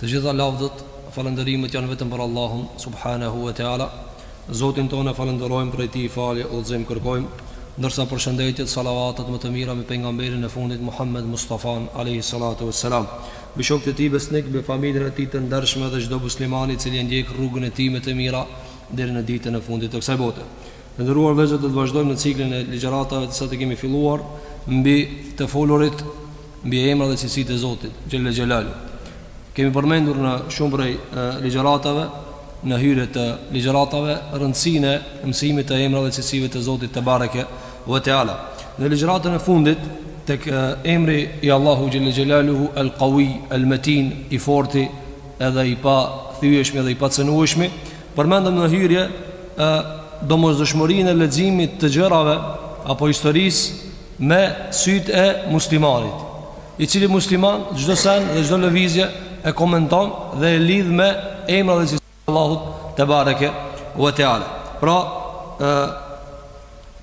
Të gjitha lavdët, falënderimet janë vetëm për Allahun, Subhanehu ve Teala, Zotin tonë e falënderojmë, prej Tij falje, udhëzim kërkojmë, ndërsa përshëndetjet, salavatet më të mira mbi pejgamberin e fundit Muhammed Mustafan, alejhi salatu ve selam, mbi shokët e tij besnikë, mbi familjen e tij të ndershme dhe çdo muslimani i cili e ndjek rrugën e tij me të mira deri në ditën e fundit të kësaj bote. Të nderuar vëllezër do të vazhdojmë në ciklin e ligjëratave të saj që kemi filluar mbi të folurit mbi emrat dhe cilësitë e Zotit Xhelle Xhelaluhu. Kemi përmendur në shumë prej ligjëratave në hyrje të ligjëratave rëndësinë e mësimit të emrave dhe cilësive të Zotit Tebareke ue Teala. Në ligjëratën e fundit tek emri i Allahut Xhelle Xhelaluhu El Kawi El Metin i forti edhe i pathyeshmi edhe i pacënueshmi Përmendëm në hyrje domosdoshmërinë e leximit të gjërave apo historisë me sytë e muslimanit, i cili musliman çdo send dhe çdo lëvizje e komenton dhe e lidh me emrat dhe cilësitë e Allahut tebareke ue teala. Pra,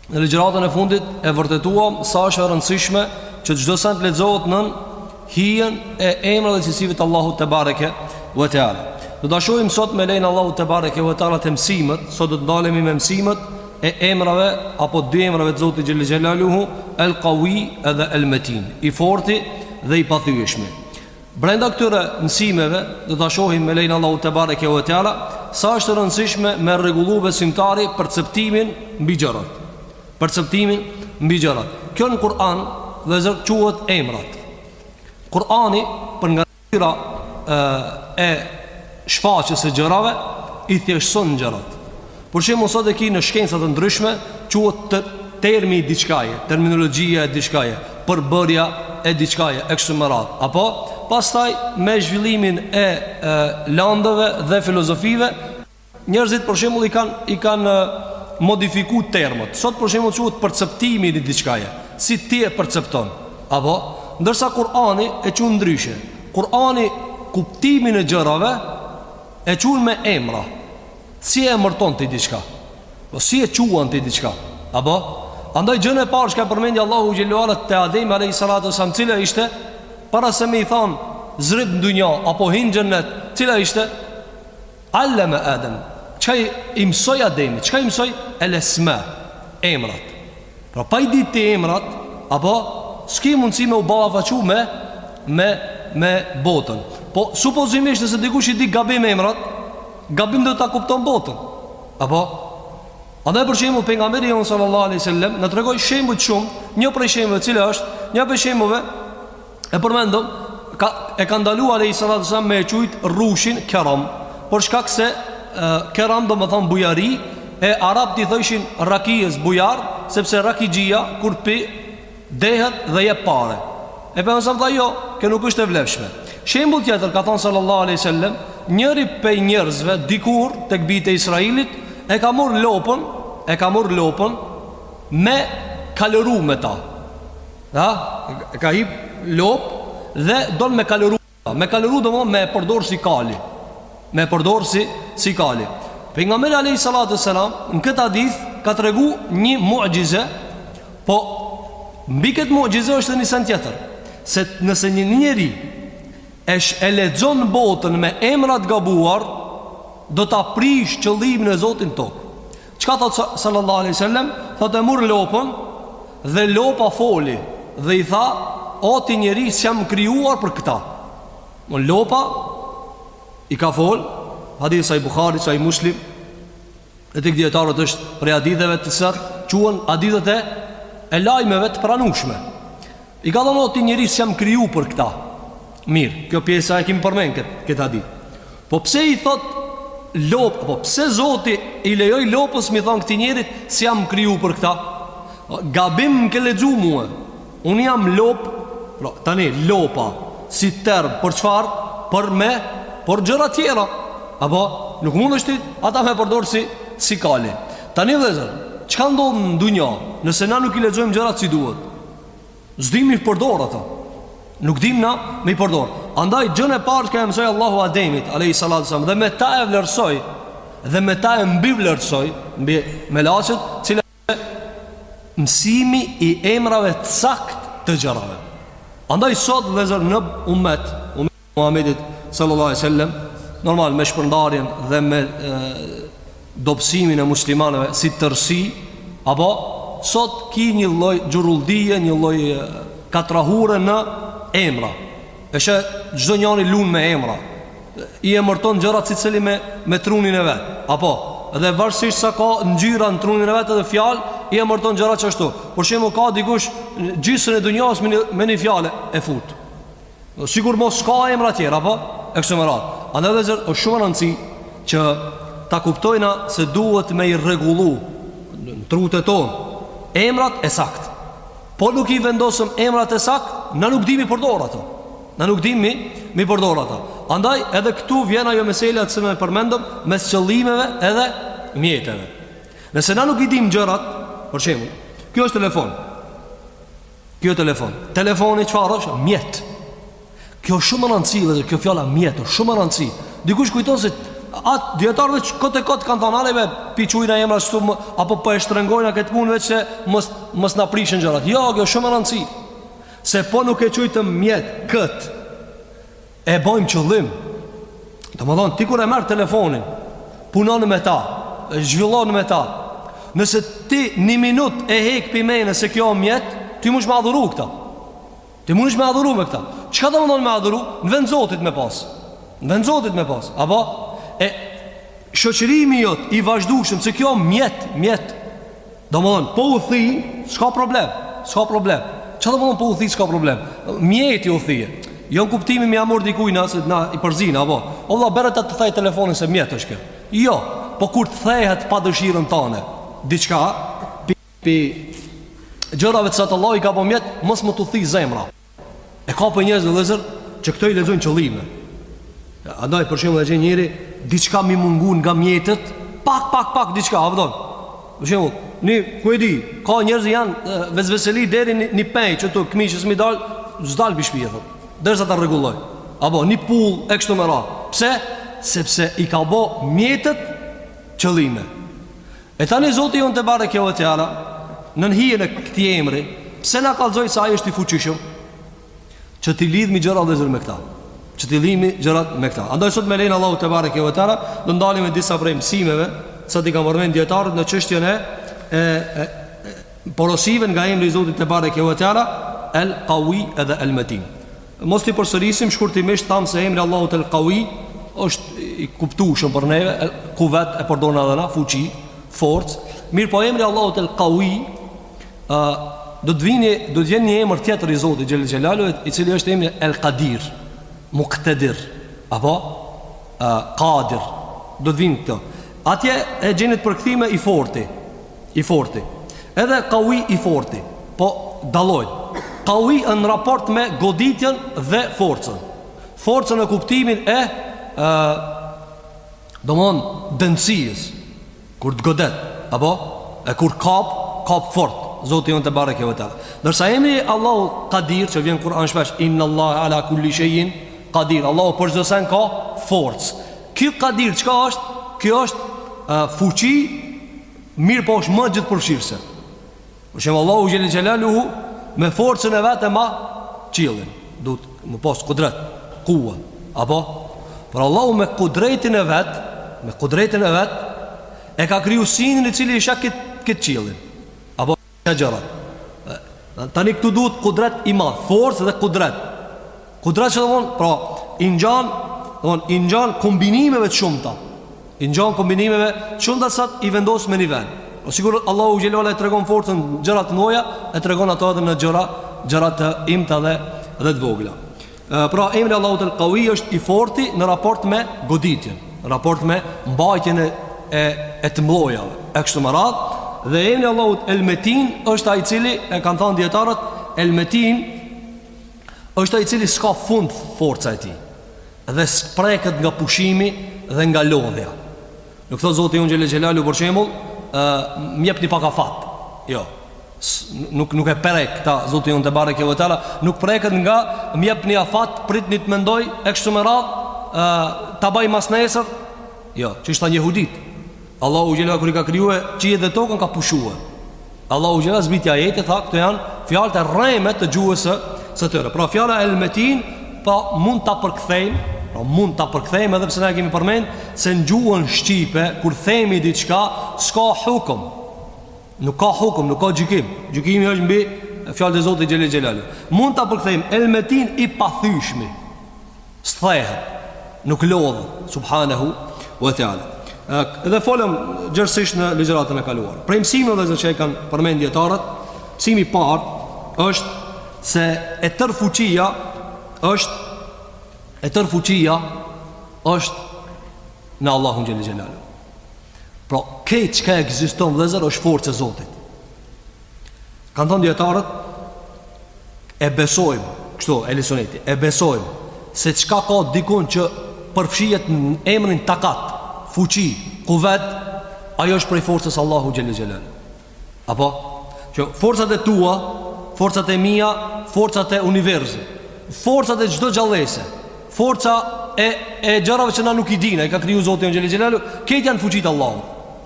Në ligjëratën e fundit e vërtetuam sa është e rëndësishme që çdo send lexohet nën hijen e emrave dhe cilësive të Allahut tebareke ve teala. Do ta shohim sot me lejen e Allahut tebareke ve teala te mësimet, sot do të ndalemi me mësimet e emrave apo dy emrave të Zotit xhelle xhelaluhu El Qawi edhe El Metin, i forti dhe i pathyeshmi. Brenda këtyre mësimeve do ta shohim me lejen e Allahut tebareke ve teala sa është e rëndësishme me rregullue besimtari perceptimin mbi gjërat. Perceptimin mbi gjërat. Kjo në Kur'an dhe quhet emrat. Kur'ani për nga natyra e, e shfaqjes së gjërave i thjeshtëson gjërat. Për shembull sot e ki në shkenca të ndryshme quhet termi i diçkaje, terminologjia e diçkaje, përbërja e diçkaje e kështu me radhë. Apo pastaj me zhvillimin e, e landëve dhe filozofive, njerëzit për shembull i kanë i kanë modifiku termet. Sot për shembull quhet perceptimi i diçkaje, si ti e percepton. Apo ndërsa Kur'ani e qun ndryshe. Kur'ani kuptimin e gjërave e qun me emra. Si e emërton ti diçka? Po si e quan ti diçka? Apo? Andaj gjënë e parë çka e përmend Allahu xhelle ue ala te Ademi alejhi salatu selam cila ishte Para se me i thanë zbrit në dunja apo hin në xhenet Cila ishte? Alleme Adem Çka i, i mësoj Ademit? Çka i mësoj? El esma Emrat Pra pa i ditë ti emrat Apo? S'ki mundësi me u ballafaqu me Me, me botën Po supozimisht nëse dikush i di gabim emrat Gabim do ta kupton botën. Apo Andaj për shembull pejgamberi jonë sallallahu alaihi wasallam na tregoi shembuj të shumtë, një prej shembujve cila është, një prej shembujve e përmendëm ka e ka ndalu alejhi salatu selam me e qujt rrushin keram, për shkak se keram domethonë bujari e arabët i thojshin rakisë bujar, sepse rakixhia kur pi Dehet dhe jep pare. E pejgamberi tha jo, kjo nuk është e vlefshme. Shembul tjetër, ka thonë sallallahu aleyhi sallem, njëri prej njerëzve, dikur, tek bijt e Israilit, e ka marr lopën, e ka marr lopën, me kaluru me ta. Ha? E ka hip lopën dhe don me kaluru. Me kaluru domethonë me e përdor si kali Me e përdor si, si kali Pejgamberi Alejhi Salatu Selam Në këtë hadith ka tregu një muxhize Po mbi këtë muxhize është një send tjetër Se nëse një njeri e lexon botën me emra të gabuar Do ta prish qëllimin e Zotit n'tokë Çka thotë sallallahu alaihi wasallam? Thotë e murr lopën dhe lopa foli dhe i tha, "O ti njeri, s'jam krijuar për këta." Domethonë lopa i ka fol, hadith sahih Buhari, sahih Muslim, e tek dietarët është prej haditheve të cilat quhen hadithet e e lajmeve të pranueshme. I ka thënë o ti njeri s'jam kriju për këta. Mirë, kjo pjesë e kimi përmend këtë, këtë hadith. Po pse i thotë lopa, po pse Zoti i lejoi lopës m'i thon këtij njerit s'jam kriju për këta? Gabim më ke lexu mua. Unë jam lopë, pra tani lopa si term për çfarë? Për me, për gjëra tjera. Apo nuk mundesh ti ata me përdor si si kali. Tani vllezër, çka ndodh në dunja? Nëse na nuk i lexojmë gjërat si duhet, S'dim m'i përdor ato. Nuk dim na me i përdor. Andaj gjënë e parë që mësoi Allahu Ademit alejhi salatu selam dhe me ta e vlerësoi dhe me ta e mbivlerësoi mbi melaqet, cila mësimi i emrave të saktë të gjërave. Andaj sot vllezër në umet, umet Muhamedit sallallahu alaihi wasallam normal me shpërndarjen dhe me e, dobësimin e muslimanëve si tërësi apo sot ki një lloj xhurulldie një lloj katrahure në emra e sheh çdo njëri lun me emra i emërton gjërat secili me me trunin e vet apo dhe varësisht sa ka ngjyra në trunin e vet edhe fjalë i emërton gjërat çashtu për shembull ka dikush gjysën e dunjas me një, me një fjalë e fut Sikur mos ka emra tjera, po? E kështu me radhë. Andaj, vllezër, është shumë me rëndësi që ta kuptojna se duhet me i rregullu në trutë e tonë emrat e saktë. Po nuk i vendosëm emrat e saktë, na nuk dim m'i përdor ato. Na nuk dim m'i përdor ato. Andaj edhe këtu vjen ajo meselja ç'sa e përmendëm mes qëllimeve edhe mjeteve. Nëse na nuk i dim gjërat, për shembull, kjo është telefon. Kjo telefon. Telefoni çfarë është? Mjet. Kjo shumë e rëndësishme dhe kjo fjala mjet është shumë e rëndësishme. Dikush kujton se ata dijetarët veç kot e kot kanë thënë aleve p'i qujna emra ashtu apo po e shtrëngojnë këtë punë veç se mos na prishen gjërat. Jo, kjo është shumë e rëndësishme. Se po nuk e qujtëm mjet kët. E bojmë qëllim Domethonë, ti kur e merr telefonin Punon me ta Zhvillon me ta Nëse ti një minut e hek pi mene Se kjo o mjet Ti mush me adhuru këta Ti munesh me adhuru me këta Çka domethonë me adhuru? Në vend zotit me pas Në vend zotit me pas Apo? E shoqërimi jot i vazhdushëm Se kjo o mjet Mjet Domethonë, po u thi, s'ka problem, s'ka problem. Ça domethonë, po u thi, s'ka problem. Mjeti u thi, jo në kuptimin m'ia marr dikuj, nëse na i përzina, apo. O vlla, bjere ta të thaj telefonin se mjet është kjo. Jo, po kur të thehet pa dëshirën tane, diçka, pi, pi, gjërave ç'sa Allahu i ka bo mjete, mos me t'u thi zemra. E ka pi njerëzve, vllezër, që këto i lexojnë qëllime. Andaj për shembull e gjen njeri, diçka me i mungu nga mjetet, pak, pak, pak, diçka, a vëdojnë. Për shembull, një, ku e di, ka njerëz që janë vesveseli deri një, një pej që te këmisha me i dalë, s'dal pi shpije, thot, derisa ta rregulloj. Apo, një pullë, e kështu me radhë. Pse? Sepse i ka bo mjetet qëllime. E tani Zoti jonë tebareke ue teala Nën hijen e këtij emri Pse na kallzoj se ai është i fuqishëm Që t'i lidhmi gjërat vllezër me këta Që t'i lidhmi gjërat me këta Andaj sot me lejen e Allahut tebareke ue teala do t'ndalemi në disa prej mësimeve Sa t'i kanë përmen dijetarët në çështjen e E, e, e porosive nga emri i Zotit tebareke ue teala El Kawi edhe El Metin Mos t'i përsërisim, shkurtimisht thamë se emri i Allahut El Kawi është i kuptueshëm për neve, kuvet e përdorna edhe na, fuqi, forcë. Mirëpo emri i Allahut El Kawi ë do të vini, do të vjen një emër tjetër i Zotit Xhel-le Xhelaluhu, i cili është emri El Kadir, Muqtadir, apo ë Kadir. Do të vijnë këto. Atje e gjeni të përkthime i fortë. I forti. Edhe Kawi i forti, po dallojnë. Kawi është në raport me goditjen dhe forcën. Forcën e kuptimin e ë domethonë dendësisë kur të godet, apo e kur kap, kap fort. Zoti jonë tebareke ve teala. Ndërsa emri Allahu Qadir që vjen n'Kur'an shpesh, inna Allahu ala kulli shay'in Qadir. Allahu për çdo send ka forcë. Kjo Kadir çka është? Kjo është uh, fuqi, mirëpo është ma gjithëpërfshirëse. Për shembull Allahu xhele xhelaluhu, me forcën e vet e mban qiellin. Duhet me pas kudret, kuwa. Apo? Por Allahu me kudretin e vet, me kudretin e vet, e ka kriju synin i cili e sheh këtë kët qiellin. Apo? Ka gjëra. Tani këtu duhet kudret i madh, forcë dhe kudret. Kudret që domethonë, pra, i ngjan, domethonë i ngjan kombinimeve të shumta. I ngjan kombinimeve të shumta sa t'i vendosë me një vend. Po sigur Allahu xhelala e tregon forcën n'gjëra të mëdha, e tregon ato edhe në gjëra, gjëra të imta dhe dhe të vogla. Pra emri Allahut El Kawi është i forti në raport me goditjen, në raport me mbajtjen e e, e të mëdhajave, e kështu me radhë, dhe emri Allahut El Metin është ai i cili e kanë thënë dietarët El Metin është ai i cili s'ka fund forca e tij dhe s'preket nga pushimi dhe nga lodhja. Nuk thotë Zoti jonë xhele xhelalu për shembull, ë më jepni pak afat. Jo. Nuk nuk e prek këta Zotin jonë tebareke ve teala, nuk preket nga më jepni afat, pritni të mendoj e kështu me radhë, ë ta bëj mas nesër. Jo, qysh thanë jehudët. Allahu xhelal kur i ka krijue qiejt dhe tokën ka pushuar. Allahu xhela zbriti ajete tha këto janë fjalët e rreme të gjuhës së së tyre. Pra fjala el metin po mund ta përkthejmë, pra po mund ta përkthejmë edhe pse na e kemi përmend se në gjuhën shqipe kur themi diçka s'ka hukëm. Nuk ka hukëm, nuk ka gjykim. Gjykimi është mbi fjalët e Zotit xhele xhelalu. Mund ta përkthejmë el metin i pathyshmi. S'thehet, nuk lodhet, subhanehu wa teala. Dhe folëm gjerësisht në ligjëratën e kaluar. Prej mësimeve vllezër që e kanë përmend dijetarët, mësimi i parë është se e tërë fuqia është e tërë fuqia është në Allahun xhele xhelalu. Pra, krejt çka ekziston vllezër është forcë e Zotit. Kanë thonë dijetarët E besojmë Kështu, ehli suneti E besojmë Se çka ka dikun që Përfshihet në emrin takat Fuqi, kuvet Ajo është prej forcës s'Allahut xhele xhelalu Apo Qo forcat e tua Forcat e mia Forcat e univerzit Forcat e çdo gjallese Forca e, e gjërave që na nuk i dina I ka kriju zoti xhele xhelalu Krejt janë fuqitë Allahut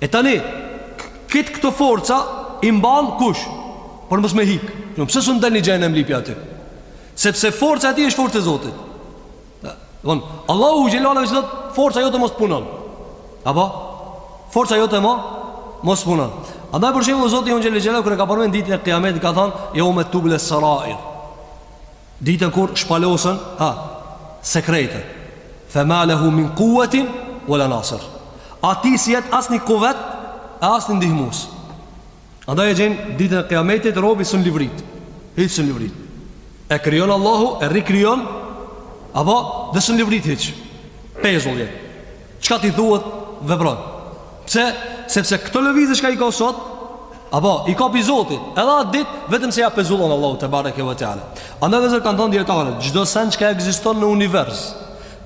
E tani, këtë këto forca i mban kush? Por mos me hik. Jo pse s'u ndalni xhenem lipi aty. Sepse forca e tij është forca e Zotit. Don, Allahu xhel xhelalu vezër, forca jote mos punon. Apo forca jote më mos punon. Andaj për shembull Zoti jonë xhel xhelalu kur e ka përmend ditën e Kiametit ka thënë, "Jeume tubles serair." Ditën kur shpalosen, ha, sekretet. Fema lehu min kuwwatin wala nasir. Atij s'i jet asnjë kuwwat e asnjë ndihmues. Andaj e gjen ditën e Kiametit robi sun livrit. Hiç sun livrit. E krijon Allahu, e rikrijon apo dhe sun livrit hiç. Pezull je. Çka t'i thuhet, vepron. Pse? Sepse këto lëvizje që i ka sot, apo i ka pi Zotit, edhe atë ditë vetëm se ja pezullon Allahu tebareke ve teala. Andaj vezër kanë thënë dijetarët, çdo sen që ekziston në univers,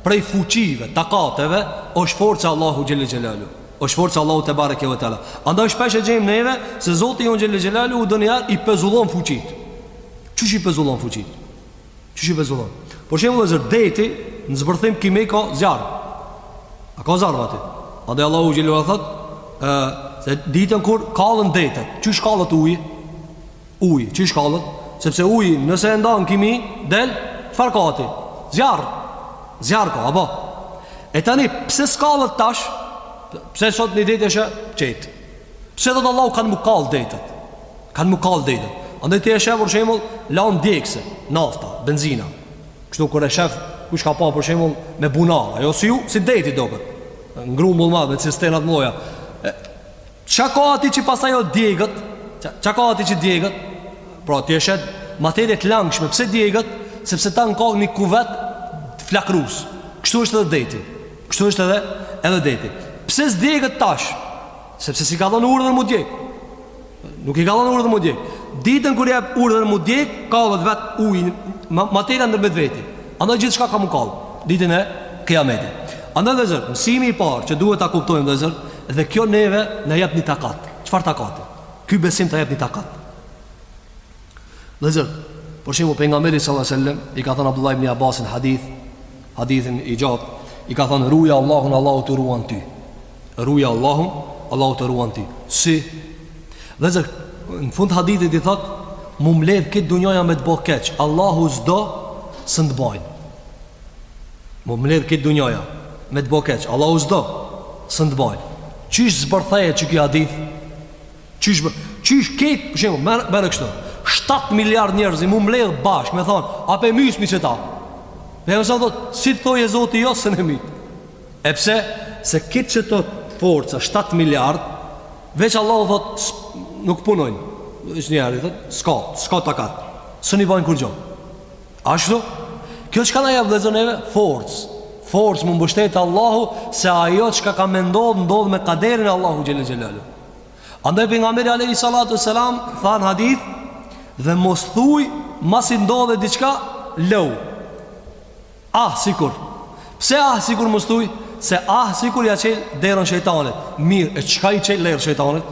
prej fuqive, takateve, është forca e Allahu xhel xhelalu. Është forca e Allahu tebareke ve teala. Andaj shpesh e gjejmë neve se Zoti jonë xhel xhelalu nganjëherë i pezullon fuqit. Qysh i pezullon fuqit? Qysh i pezullon? Për shembull vllezër, deti në zbërthim kimie ka zjarr. A ka zjarr aty? Andaj Allahu xhel xhelalu thotë, e, ditën kur kallen detet, qysh kallet uji? Uji, qysh kallet? Sepse uji, nëse e ndan kimi, del, çfarë ka aty? Zjarr. Zjarr ka, apo? E tani, pse s'kallet tash? Pse sot një det është qetë? Pse thotë Allahu kanë m'u kall detet? Kanë m'u kall detet Andaj ti e shef për shemull Lëndë djegëse Nafta Benzina Kështu kur e shef Kush ka pa për shemull Me bunar Ajo si ujë Si deti doket Në grumbull t'madh Me cisternat mloja Ça ka aty që pastaj o djeget Ça ka aty që djeget Pra ti e shef Materie t'langshme Pse djeget Sepse tan ka një kuvet Flakrus Kështu është edhe deti Kështu është edhe Edhe deti Pse s'djeget tash Sepse s'i ka dhënë urdhër m'u djeg Nuk i ka dhënë urdhër m'u djeg. Ditën kur jep urdhër m'u djeg, kallet vet uji, materia ndër vetvete. Andaj gjithçka ka m'u kall. Ditën e Kiametit. Andaj vllezër, mësimi i parë që duhet ta kuptojmë vllezër, dhe kjo neve na jep një takat. Çfarë takati? Ky besim ta jep një takat. Vllezër, për shembull pejgamberi sallallahu alajhi wasallam i ka thënë Abdullah ibn Abbasit në hadith, hadithi i gjatë, i ka thënë ruja Allahun, Allahu të ruan ty. Ruja Allahun, Allahu të ruan ty. Si? Vllezër, në fund t'hadithit i thot, m'u mledh krejt dunjaja me të bo keq, Allahu s'do sun të bajnë. M'u mledh krejt dunjaja me të bo keq, Allahu s'do sun të bajnë. Qysh zbërthehet qi ky hadith? Qysh, qysh krejt, për shembull, merre, merre kështu, 7 miliard njerëz m'u mledh bashkë, me thonë, hajde e mysmi qita. Dhe e mësa thot, si të thojë Zoti jo, sun e myt. E pse? Se kit qeto forca, 7 miliard, veç Allahu thot, nuk punojnë. E njerëzit, thot, s'ka, s'ka takat. Se ni bajnë kurgjo. Ashtu? Kjo çka na jep vllezër neve? Forcë. Forcë mu mbështetë te Allahu, se ajo çka ka me ndodhë, ndodhë me kaderin e Allahut xhele xhelaluhu. Andaj Pejgamberi alejhi salatu ve selam, thanë hadith, dhe mos thuj, masi ndodh diçka, leu. Ah sikur. Pse ah sikur mos thuj se ah sikur ja çel derën shejtanit. Mirë, e qysh i çel derën shejtanit?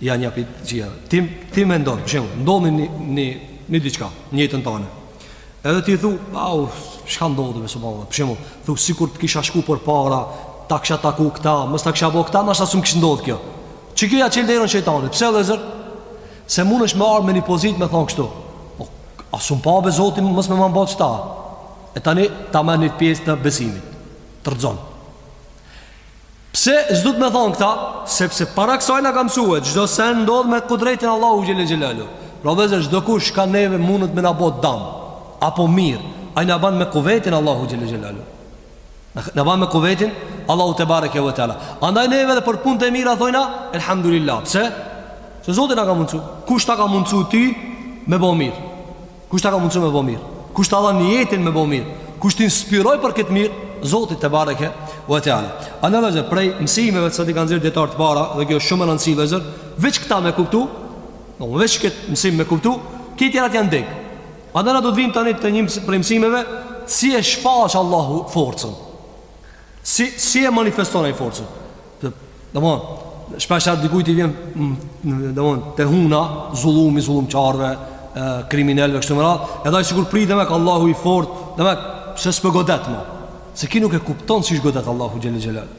Ja një pyetje. Ti ti mendon, për shembull, ndodh një një një diçka, në jetën tonë. Edhe ti thu, au, çka ndodh me mu subhanallah. Për shembull, thu sikur të kisha shku përpara, ta kisha taku këta, mos ta kisha bë këta, mbase s'um kish ndodh kjo. Qikjo ja çel derën shejtanit. Pse vëllazër? Se mund është me ardhë me një pozit me thonë kështu O, a s'un pa be Zoti mos me ma bo qëta E tani ta merr një pjesë të besimit Të rëzon Pse s'do të me thonë këta Sepse para kësaj na ka msu se Çdo sen ndodhë me kudretin e Allahut xhele xhelaluhu Pra vllezër çdokush ka neve mundet me na bo dam Apo mirë Ai na ban me kuvetin e Allahut xhele xhelaluhu Na ban me kuvetin e Allahut tebareke ve teala. Andaj neve edhe për punët e mira, thojna, elhamdulillah. Pse? Se Zoti na ka mundsu. Kush ta ka mundsu ty me bo mirë? Kush ta ka mundsu me bo mirë? Kush ta dha nijetin me bo mirë? Kush të inspiroi për këtë mirë? Zoti tebareke ve teala. Andaj vllezër, prej mësimeve që i kanë nxjerrë dijetarët e parë, dhe kjo shumë me rëndësi vllezër, veç këta me kuptu, no, veç këtë mësim me kuptu, këtë janë degë. Andaj na do të vijmë tani te një prej mësimeve si e shfaq Allahu forcën. Si si e manifeston ai forcën? Domthon, shpeshherë dikujt i vjen domthon te huna, zullumi, zullumçarëve, kriminelëve kështu me radhë, edhe ai sikur pyet demek Allahu i fortë, demek pse s'po godet më? Se ki nuk e kupton qysh godet Allahu xhele xhelaluhu.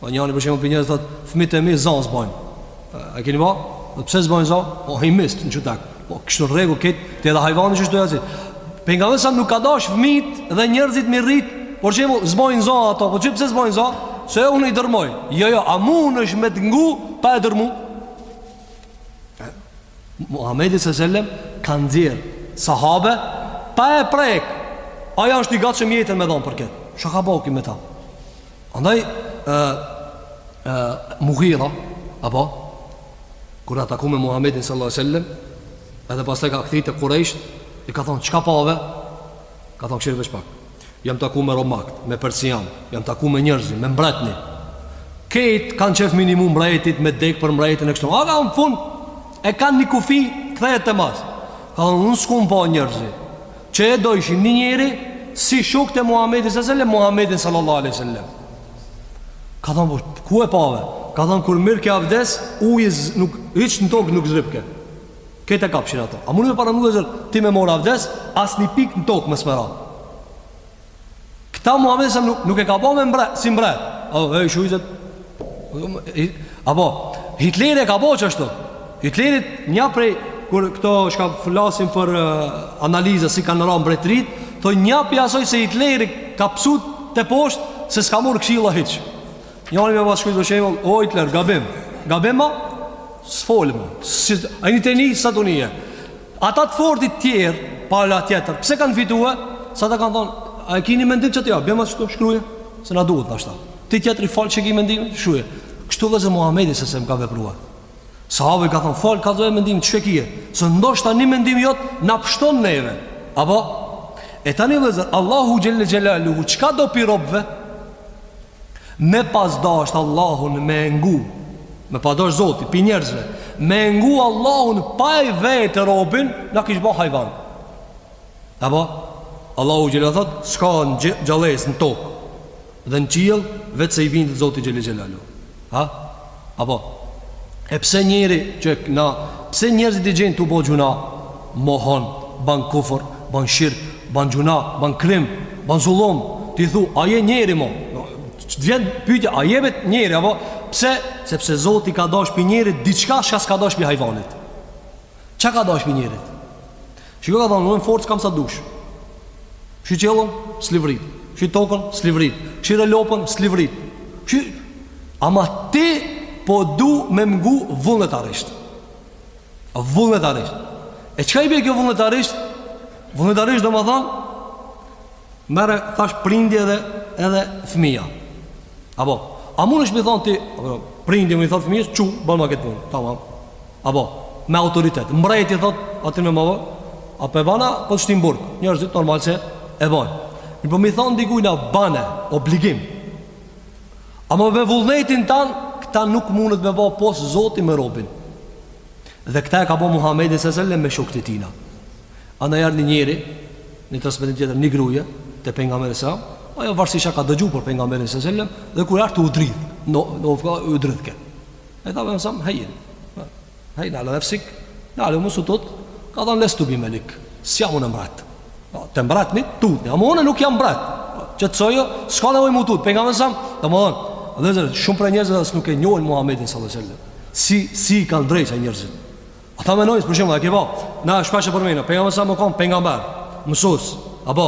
O njani për shembull për njerëz thot, fëmijët e mi zo s'bojn. A keni pa? Po pse s'bojn zo? Po i mys në qutek. Po kështu rregu kët, ti edhe hajvani që shtoja si. Pejgamberi sa nuk ka dash fëmit dhe njerëzit mi rrit, por te mu s'bojn zo ato. Po çu pse s'bojn zo? Se unë i dërmoj. Jo, jo, a mund është me të ngu pa e dërmu? Muhamedi sallallahu alaihi wasallam ka nxjerr sahabe pa e prek. Ai është i gatshëm jetën me dhon për kët. Çka ka bo ky me ta? Andaj ë ë Mughira apo kur a taku me Muhamedin sallallahu alaihi wasallam, edhe pastaj ka kthy te Quraysh, i ka thon çka pave? Ka thon kshyr veç pak. Jam taku me romakt, me persian, jam taku me njerëz, me mbretni. Krejt kanë qejf minimum mbretit me dek për mbretin e kështu. Ama në fund e kanë një kufi kthehet te mas. Ka thon unë s'kum pa njerëz. Që e dojshin ni njeri si shokt e Muhammedit, s sellem, Muhammedin sallallahu aleyhi sellem. Ka thanë, po, ku e pave? Ka thanë, kur mirrke avdes, uji nuk, hiç në tokë nuk zdrypke. Krejt e kapshin ato. A munesh me paramendu, elez, ti me marr avdes, as ni pikë në tokë mos me ra. Këta Muhammedi nuk, nuk e ka bo me mbret, si mbret. O, e shujzet. Apo, Hitleri e ka bo qashtu. Hitlerit nja prej, kur këto çka flasin për uh, analiza si kanë ra mbretrit, thojn nja pi asoj se Hitleri ka pësu tatpjetë se s'ka murr këshilla hiç. Njani me pas shku për shembull O Hitler, gabim Gabim ma S'fol ma A një të një, sa të një Ata të fortit tjerë Pa la tjetër Pse kanë fitue Se ata kanë thonë A e kini mendim që të ja Bema që të shkruje Se na duhet pashta Ti tjetër i fol ç'ki mendim Shkruje Kështu, elez, Muhammedi s.a.s. ka vepru Sahabe i ka thonë Fol ka zë e mendim Që kje Se ndoshta një mendim jot Na pështon neve Apo E tani dhe zë Allahu xhele xhelaluhu çka do pi robve Me pas dasht Allahun me e ngu Me pas dasht zoti pi njerëzve Me e ngu Allahun pa e vetë robin Na kish bo hajvan Apo Allahu xhele thot S'ka gjallesë në tokë Dhe në qiell Veçse i bindet zotit xhele xhelaluhu Ha Apo E pse njeri qeka Pse njerëzit i gjenë tu bo gjynah Mohon Ban kufër Ban shirk Ban gjynah Ban krim Ban zullum Ti thu A je njeri mo Të vjen pyjtja A je met njeri Apo Pse Sepse zoti ka dash pi njerit Diçka çka s'ka dash pi hajvanit Ça ka dash pi njerit Shiko ka thanë, unë forcë kam sa dush. Shih qiellën, s'livrit. Shih tokën, s'livrit. Shih dhe lopën, s'livrit. Shih... Ama ti po du me m'ngu vullnetarisht. Vullnetarisht. E çka i bie kjo vullnetarisht? Vullnetarisht domethanë, merre tash prindi e edhe fmija. Apo, a munesh me i thanë ti, prindi me i thanë fëmijës, çu, banma këtë punë, tamam. Apo, me autoritet. Mbreti thotë, aty në mëvë, a po e ban, a, po të shti n'burg. Njerëzit normal që e bajnë. Me po me i thanë dikujna, bane, obligim. Ama me vullnetin tand, këta nuk mundet me ba pos zoti me robin. Dhe këta e ka bo Muhammedi s.a.s. me shokt e tina. A na erdh një njeri, në transmetim tjetër, një gruje, te pejgamberi s.a.s., ajo varsisha ka dëgju për pejgamberin s.a.s., dhe kur ardh u dridh, në, në, u dridhke. I tha pejgamberi s.a.s., hevin, hevin ala nefsik, ngadalë mos u tut, ka thanë lestu bi melik, s'jam unë mbret. Po, te mbretni tutni, ama unë nuk jam mbret. Po, që të sojë, s'ka nevoj mu tut, pejgamberi s.a.s., domethanë, elez, shumë prej njerëzit e s'nuk e njohin Muhammedin s.a.s. Si, si kanë dro njerëzit. Ata menojnë, për shembull, e ke po, na shpesh e përmenim, Pejgamberi a.s. u konë pejgamber, mësus, a po,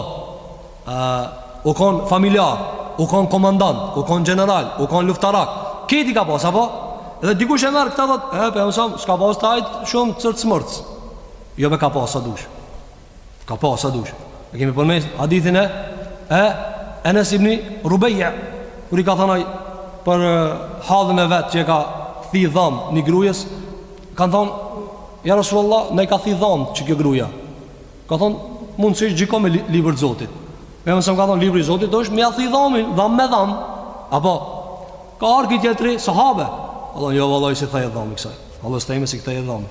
a, u konë familjar, u konë komandant, u konë general, u konë luftarak, qeti ka pas, a po, dhe dikush e merr, këta thot, e, Pejgamberi a.s., s'ka pas edhe aq shumë cërtë smërtës, jo be ka pas, sa dush. Ka pas sa dush E kemi përmend hadithin e E Enes ibn Rubeja Kur i ka thon aj Për hallën e vet që i ka Thy dhamin një grujes Kanë thonë Ja Rasulullah Na e ka thy dhamin kjo gruja Ka thonë Muhamed gjyko me libër të zotit Pejgamberi a.s. ka thonë Libri i zotit është Me ja thy dhamin Dham me dham Apo Ka ardh ky tjetri Sahabe A po thotë jo vallahi s'i thehet dhami kësaj Hallës teme s'i thehet dhami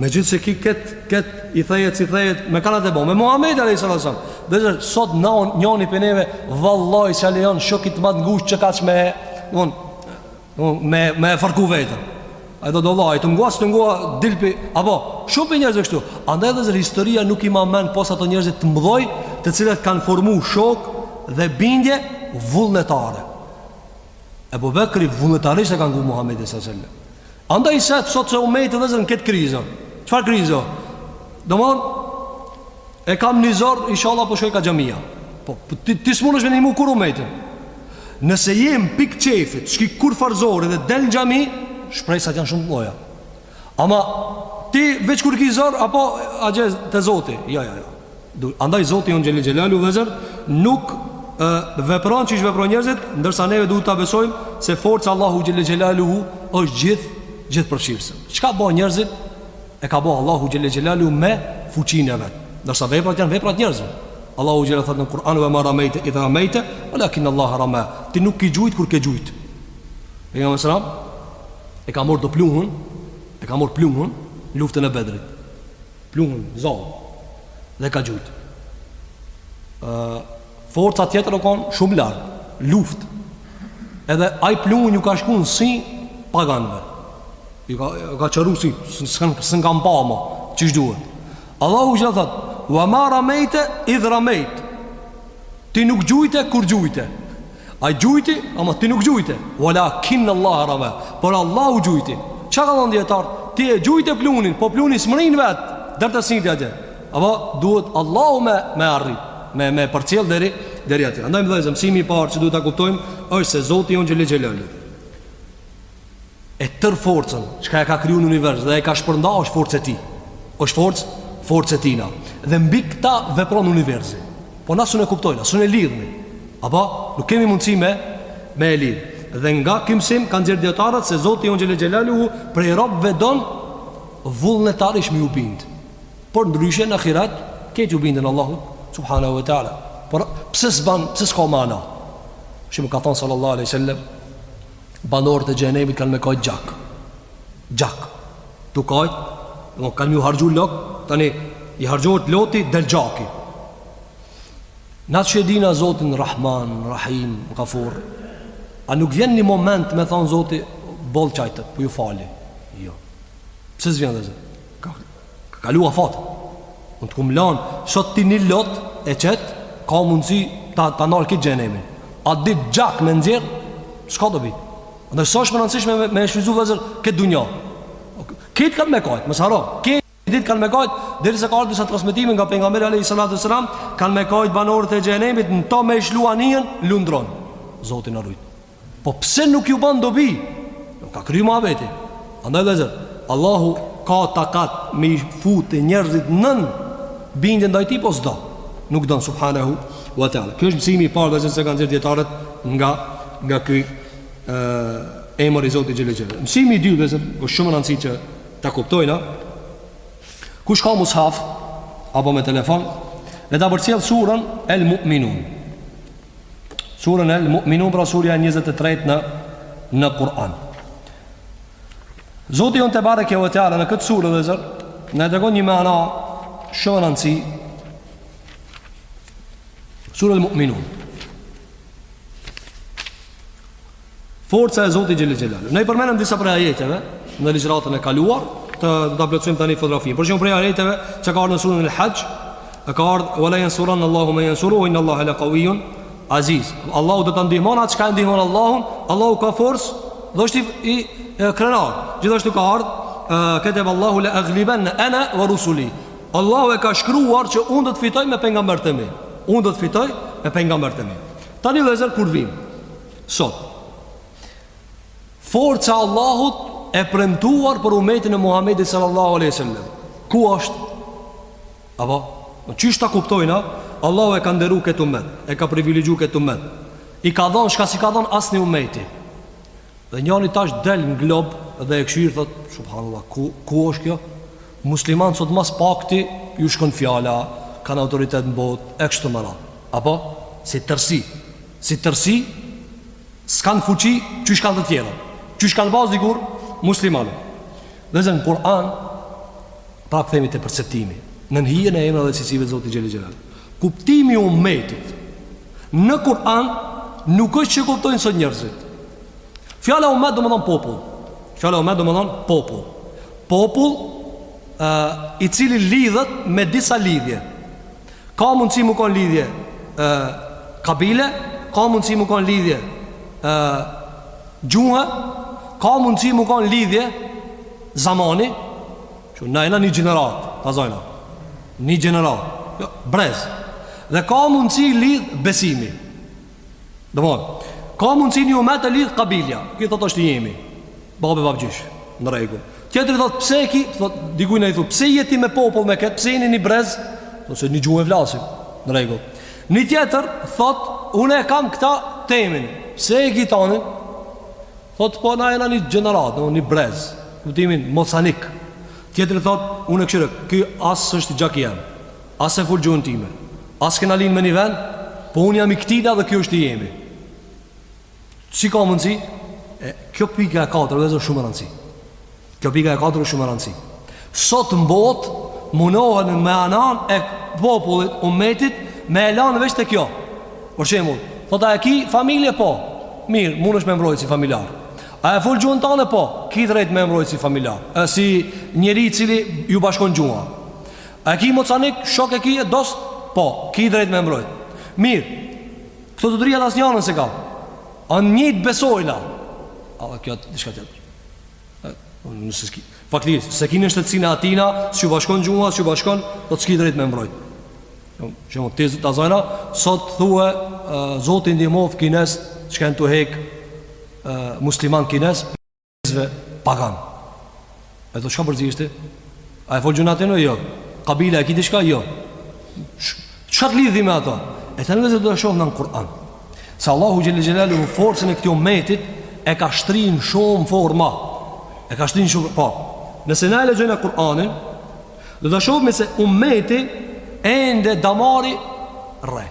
Me gjithë se ki ket, ket i thehet, s'i thehet, me kon a tek, a po, me Muhammed a.s. Vllezër, sot njoni prej neve, vallaj s'e lejon shokin ma të ngusht që ka që me, un, un, me, me fërku vetën. A i do do la, a i të ngua, s'të ngua, dilpi, a po, shumë prej njerëzve kështu. Andaj vllezër, historia nuk i ma men pos ata njerëzit të mdhoj, të cilët kanë formu shok dhe bindje vullnetare. Ebu Bekri vullnetarisht e ka ngu Muhammed a.s. Andaj edhe sot kemi mbet vllezër në këtë krizë. Çfarë krizë? Domethon e kam një zor, inshallah po shkoj ka xhamia. Po, po, ti, ti s'munesh me m'ni mu kurrë me mejt. Nëse jem n'pikë t'qefit, s'ki kurrfar zori dhe del në xhami, shpresat janë shumë të mdhoja. Ama ti veç kur ki zor, a po, hajde te zoti? Jo, jo, jo. dul. Andaj Zoti jon xhele xhelaluhu vllezër nuk vepron qysh veprojn njerëzit, ndërsa neve duhet ta besojmë se forca e Allahut xhele xhelaluhu është gjithë gjithë përfshirëse. Çka bojn njerëzit? E ka bo Allahu xhele xhelaluhu me fuqinë e vet. Ndërsa veprat janë veprat e njerëzve. Allahu xhele thot në Kur'an wa ma ramaita idh ramaita walakinna Allaha rama. Ti nuk ki gjujt kur ke gjujt. Alejhi selam. E ka marr do pluhun, e ka marr pluhun n'luftën e Bedrit. Pluhun, zall Dhe ka gjujt Forca tjetër u konë shumë larg Luft Edhe aj pluhun ju ka shku në sy Paganve Ju ka, ka qërru sy S'un kan pa ma Qysh duhet Allahu çka thot Wa ma ramejte idh ramejt Ti nuk gjujte kur gjujte A gjujti, ama ti nuk gjujte. Wala kinna Allaha rama. Por Allahu gjujti. Çka kan thënë dijetart? Ti e gjujte plunin, po pluni s'mrrin vet. Deri te sytë atje. Ama duhet Allahu me e arri, me e përcjell deri deri atje. Andaj vllezër mësimi i parë që duhet ta kuptojmë është se Zoti jonë xhele xhelal. e tërë forcën çka e ka kriju në univers dhe e ka shpërnda është forcë e tij është forcë, forcë e tijna dhe mbi këta vepron universi po na s'un e kuptojna, s'un e lidhmi apo nuk kemi mundësi me me e lidhë dhe nga ky mësim kanë nxjerrë dijetarët se Zoti jonë xhele xhelaluhu prej robëve don vullnetarisht me iu bind por ndryshe në ahiret krejt ju binden Allahut subhanahu ue ta'ala por pse s'ban, pse s'ka mana që më ka thonë sallallahu aleyhi sallam Banorët e xhenemit kanë me kajt gjak. Gjak. Tu kajt, do kanë ju harxhu lot, tani i harxhohet loti del gjaki. Na që e dina Zotin Rahman, Rahim, Ghafur. A nuk vjen një moment me thon Zoti boll qajtët, po ju fali. Jo. Pse s'vjen vëllezër? Ka kalu afati. Mund të kum lan sot ti një lot e qet, ka mundsi ta ta ndal krejt xhenemin. Atë ditë gjak me nxjerr s'ka dobi. Në sa është e rëndësishme me, me shfrytzu vëllezër këtë dunja Krejt kanë me kajtë, mos harro atë ditë kanë me kajtë derisa ka ardhë disa transmetime nga pejgamberi alejhi salatu ues selam Kanë me kajtë banorët e xhenemit Në to me lshu anijen, lundron Zoti na ruajt Po pse nuk ju ban dobi? U ka kry muhabeti. Andaj vëllezër, Allahu ka takat me i futë njerëzit nën bindje ndaj tij, po s'do. Nuk don, subhanahu wa ta'ala. Kjo është mësimi i parë vëllezër që e kanë nxjerrë dijetarët nga, nga ky emër i Zotit xhele xhelaluhu. Mësimi i dytë vëllezër, është shumë me rëndësi që ta kuptojna, kush ka mushaf, apo me telefon, le ta përcjellë surën El Mu'minun. Surën El Mu'minun pra surja e 23 në, në Kur'an Zoti jonë tebareke ue teala në këtë surë vëllezër na e tregon një mana shumë me rëndësi Surën El Mu'minun Forca e Zotit xhele xhelaluhu Ne i përmendëm disa prej ajeteve Në ligjratën e kaluar Do ta plotësojmë tani fotografinë Por shumë prej ajeteve Që ka ardhë në surën El Haxh ka ardhë ve le jensurennallahu men jensuruhu innallahe le kavijun aziz Allahu do ta ndihmon Atë që e ndihmon Allahun Allahu ka forcë Dhe është i, i krenar Gjithashtu ka ardhë keteballahu le aglibenne ene ve rusuli Allahu e ka shkruar që unë do të fitoj me pejgamberët e mi Unë do të fitoj me pejgamberët e mi Tani vëllezër kur vim Sot Forca e Allahut e premtuar për umetin e Muhamedit sallallahu alaihi wasallam. Ku është? Apo, qysh ta kuptojna, Allahu e ka nderu këtë umet, e ka privilegju këtë umet. I ka dhënë çka s'i ka dhënë asnjë umeti. Dhe njeri tash del në glob dhe e kshyr thot, subhanallahu, ku ku është kjo? Muslimanët sot ma s'pakti ju shkon fjala, kanë autoritet në botë, e kështu me radhë. Apo, si tërsi, Si tërsi s'kan fuqi Qysh kan të tjera Qysh kan pas dikur Muslimanët Vllezër në Kur'an Pra kthehemi te perceptimi Nën hijen e emra dhe cilësive të Zotit Xhele Xhelal Kuptimi i umetit Në Kur'an Nuk është që kuptojnë sot njerzit Fjala umet do me thonë popull Fjala umet do me thonë popull Popull uh, I cili lidhet me disa lidhje Ka mundësi mu kon lidhje e, kabile Ka mundësi mu kon lidhje e, gjuhe Ka mundësi mu kon lidhje zamani Që na jena një gjenerat Ta zojna Një gjenerat jo, Brez Dhe ka mundësi lidh besimi Do me thon, ka mundësi një umet e lidh kabilja Ky thot është i jemi Babë e babgjysh Në rregull Tjetri thot pse e ki thot, Dikush i thot Pse je ti me popull me këtë Pse jeni një brez Thot se një gjuhë e flasim Në rregull Një tjetër thot Une e kam këta temin Pse e ki tanin Thot po na jena një gjenerat Një brez Në timin mocanik Tjetri thot Une kqyre Ky as është gjak i jem As e fol gjuhën time As kena lin me një vend Po unë jam i këtina dhe ky është i jemi Si ka mundësi e, Kjo pika e katërt vllezër shumë rëndësi Kjo pika e katërt është shumë rëndësi Sot në botë Munohen manan e popullit Umetit me e lan veç te kjo Për shembull Thot a e ki familje po Mirë mundesh me mbrojt si familjar A e fol gjuhën tane po Ki drejt me mbrojt si familjar e, Si njeri i cili ju bashkon gjuha A e ki mocanik, shok e ki e dost? Po, ki drejt me mbrojt. Mirë, këto të triat asnjënën s'e kam. Ama njëjtë besojna. A kjo është diçka tjetër. Nëse s'ki. Faktikisht, s'e ki nënshtetsin e atina, s'ju bashkon gjuha, s'ju bashkon, thot s'ki drejt me mbrojt. Shembull ta zajna, sot thue, Zoti i ndihmoft kinezt, çka jan tu hek, musliman kinez, njerëzve pagan. E po çka përzihesh ti? A e fol gjuhën e tyne? Jo. Kabile e ki diçka? Jo. Çka të lidhi me ato? E vllezër do ta shohna në Kur'an. Se Allahu Xhelle Xhelaluhu forcën e këti umetit e ka shtri n'shumë forma. E ka shtrin shumë... Po, nëse na e lexojna Kur'anin, do ta shohmi se umeti ende damari rreh.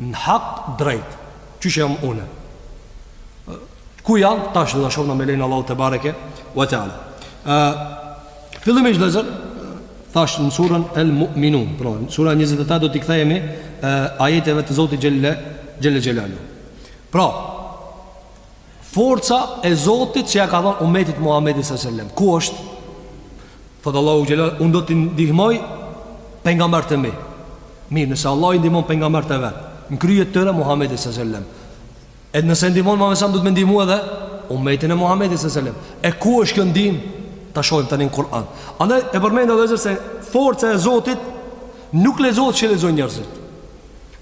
Në hak drejt Qysh jam une Ku jam Tash do ta shofna me lejen e Allahut tebareke Wa ta'ala Fillimisht vllezër Tash në surën El Mu'minun Pra në surën 28 do t'i kthehemi Ajeteve të Zotit Xhelle Xhelle Xhelaluhu Pra Forca e Zotit që ja ka dhënë umetit Muhammedit sallallahu alaihi wasallam. Ku është? Thot Allahu xhelal, unë do t'i ndihmoj pejgamberët e mi. Mirë, nëse Allah i ndihmon pejgamberët e vet, në krye të tyre Muhammedin sallallahu alaihi wasallam. E nëse e ndihmon Muhammedin sallallahu alaihi wasallam, do me ndihmu edhe umetin e Muhammedit sallallahu alaihi wasallam. E ku është kjo ndihmë? Ta shohim tani në Kur'an. Andaj e përmenda vllezër se forca e Zotit nuk lexohet qysh e lexojnë njerëzit.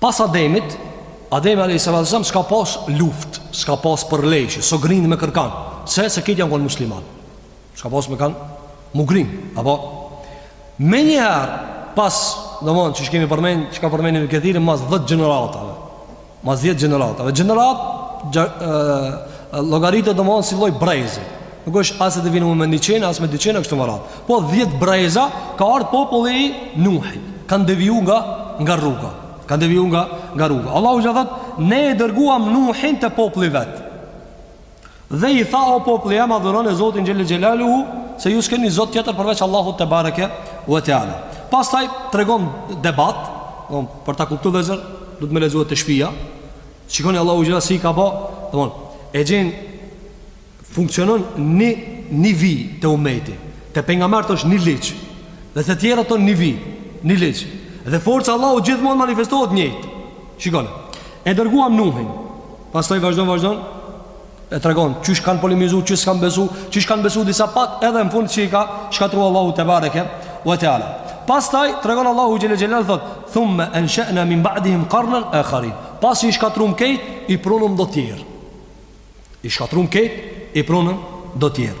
Pas Ademit, Ademi alejhissalatu wesselam s'ka pas luftë, s'ka pas përleshje, s'o grind me kërkan, se se krejt janë kon musliman. S'ka pas me kan mu gri, apo menjëherë pas, domethon çka kemi përmend, çka përmendim këtu mas 10 gjeneratave. Mas dhjetë gjeneratave. Gjenerata llogaritet domethonë si lloj brezi. Nuk është as devijim me njëqind, as me dyqind, kështu me radhë. Po dhjetë breza ka ardhë populli i Nuhit. Kanë deviju nga, nga rruga. Kanë deviju nga, nga rruga. Allahu çka thotë, ne e dërguam Nuhin te populli i vet. Dhe i tha o populli jem adhurone Zotin xhel-le xhelaluhu se ju s'keni Zot tjetër përveç Allahut tebareke ve teala. Pastaj tregon debat, domethon, për ta kuptu vllezër, duhet me lexu te shpia, shikoni Allahu xhel-le si i ka bo, domethon, e gjen funksionon një, një vijë te umeti, te pejgamberët është një ligj, dhe të tjerat, një vijë, një ligj, dhe forca e Allahut gjithmonë manifestohet njëjtë. Shikoni, e dërguam Nuhin, Pastaj vazhdon vazhdon e tregon qysh kanë polemizu, qysh s'kanë besu, qysh kanë besu disa pak edhe në fund qi i ka shkatru Allahu tebareke ve teala. Pastaj tregon Allahu xhelel xhelal thot thumma ansha'na min ba'dihim qarnan akharin. Pasi i shkatrum krejt, i prumë do tjerë. I shkatrum krejt, i prumë do tjerë.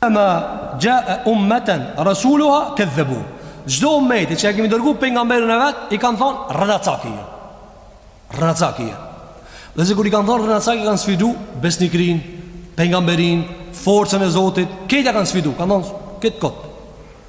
Ma jaa ummatan rasuluha kadhabuh. Çdo ummeti që ja kemi dërguar pejgamberin e vet, i kanë thon rrenacak je. Rrenacak je. Dhe se kur i kanë thon rrenacak je, kanë sfidu besnikërinë, pejgamberin, forcën e Zotit, këta kanë sfidu, kanë thon kjo është kot.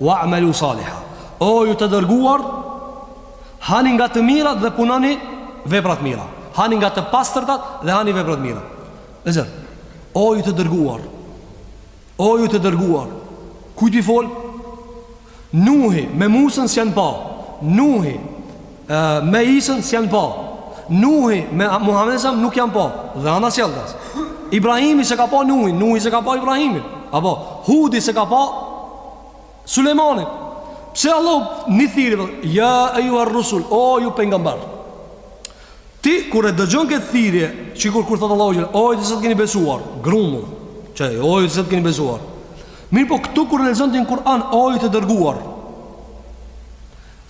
Wa'malu saliha. O ju të dërguar, hani nga të mirat dhe punoni vepra të mira. Hani nga të pastërtat dhe hani vepra të mira. Vllezër. O ju të dërguar. O ju të dërguar. Kujt po i fol? Nuhi me Musën s'janë pa. Nuhi Me Isën s'janë pa Nuhi me Muhammedin alejhi selam nuk janë pa Dhe anasjelltas Ibrahimi s'e ka pa Nuhin Nuhi s'e ka pa Ibrahimin Apo Hudi s'e ka pa Sulejmanin Pse Allahu një thirrje Ja ejjuherrusul O ju pejgamberë Ti kur e dëgjon këtë thirrje Sikur kur thotë Allahu xhel-le O ju të cilët keni besuar Grumbull Qaj O ju të cilët keni besuar Mirëpo këtu kur e lexon ti në Kur'an O ju të dërguar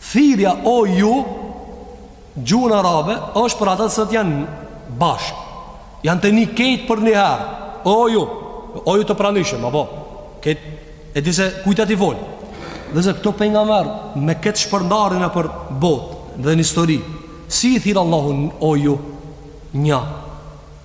Thirrja o ju gjuhën arabe është për ata që janë bashkë. Janë të një ketë për një herë. O ju, o ju të pranishëm, apo. Kët e di se kujt a t'i fol. Dhe se këta pejgamberë me këtë shpërndarje nëpër botë dhe në histori, si i thirr Allahu o ju një.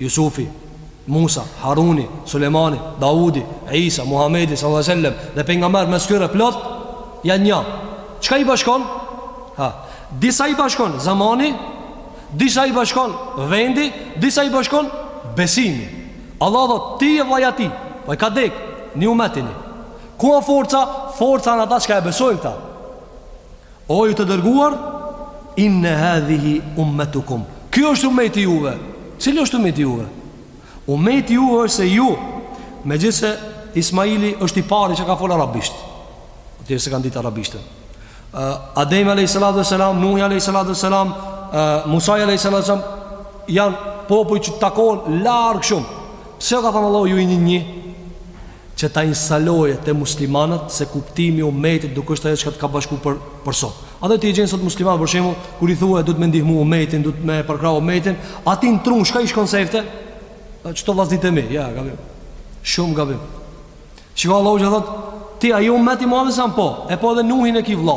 Jusufi, Musa, Haruni, Sulejmani, Daudi, Isa, Muhamedi sallallahu alejhi ve sellem dhe pejgamberë mes këtyre plot janë një. Çka i bashkon? Ha, disa i bashkon zamani, disa i bashkon vendi, disa i bashkon besimi. Allah thot ti je vllai i tij, po e ka dek, një umet jini. Ku a forca? Forca në ata çka e besojnë këta. O ju të dërguar, inne hadhihi ummetukum, ky është ummeti juve. Cili është ummeti juve? Ummeti juve është se ju, me gjithë se Ismaili është i pari që ka folë arabisht, të tjerët s'e kanë ditë arabishtën. Uh, Ademi a.s. Nuhi a.s. Uh, Musai a.s. janë popuj që të takohen larg shumë. Pse ka thënë Allah ju jini një? që ta instalojë te muslimanët se kuptimi i ummejtit nuk është ajo çka të ka bashku për për sot. Andaj ti i gjen sot muslimanët për shembull kur i thua duhet me ndihmu ummejtin, duhet me përkrah ummejtin, aty në tru çka i shkon sefte? Çto vllaznit e mi, ja gabim. Shumë gabim. Shiko Allahu ça thot, ti a je ummet i Muhamedit s.a., po, e po edhe Nuhin e ki vëlla.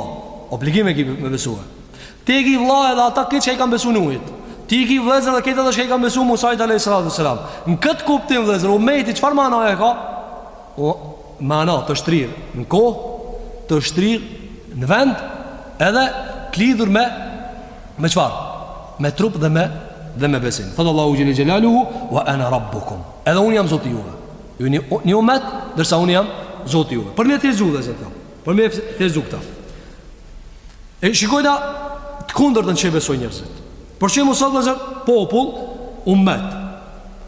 Obligim e ki me besuar. Ti i ki vëlla edhe ata këta që i kanë besu Nuhit. Ti i ki vëllezër edhe këta çka i kanë besu Musait alayhi salatu wasalam. Në këtë kuptim vëllezër, umeti çfarë manaje ka? O mana të shtrir në kohë, të shtrir në vend, edhe të lidhur me me çfarë? Me trup dhe me dhe me besim. Thot Allahu xhele xhelaluhu wa ana rabbukum. Edhe un jam Zoti juve. Ju jini një umet, ndërsa un jam Zoti juve. Për me të zgjudhë zot. Për me thezu këta E shikojna Të kundërtën e që besojnë njerzit Për shembull sot domethënë popull Umet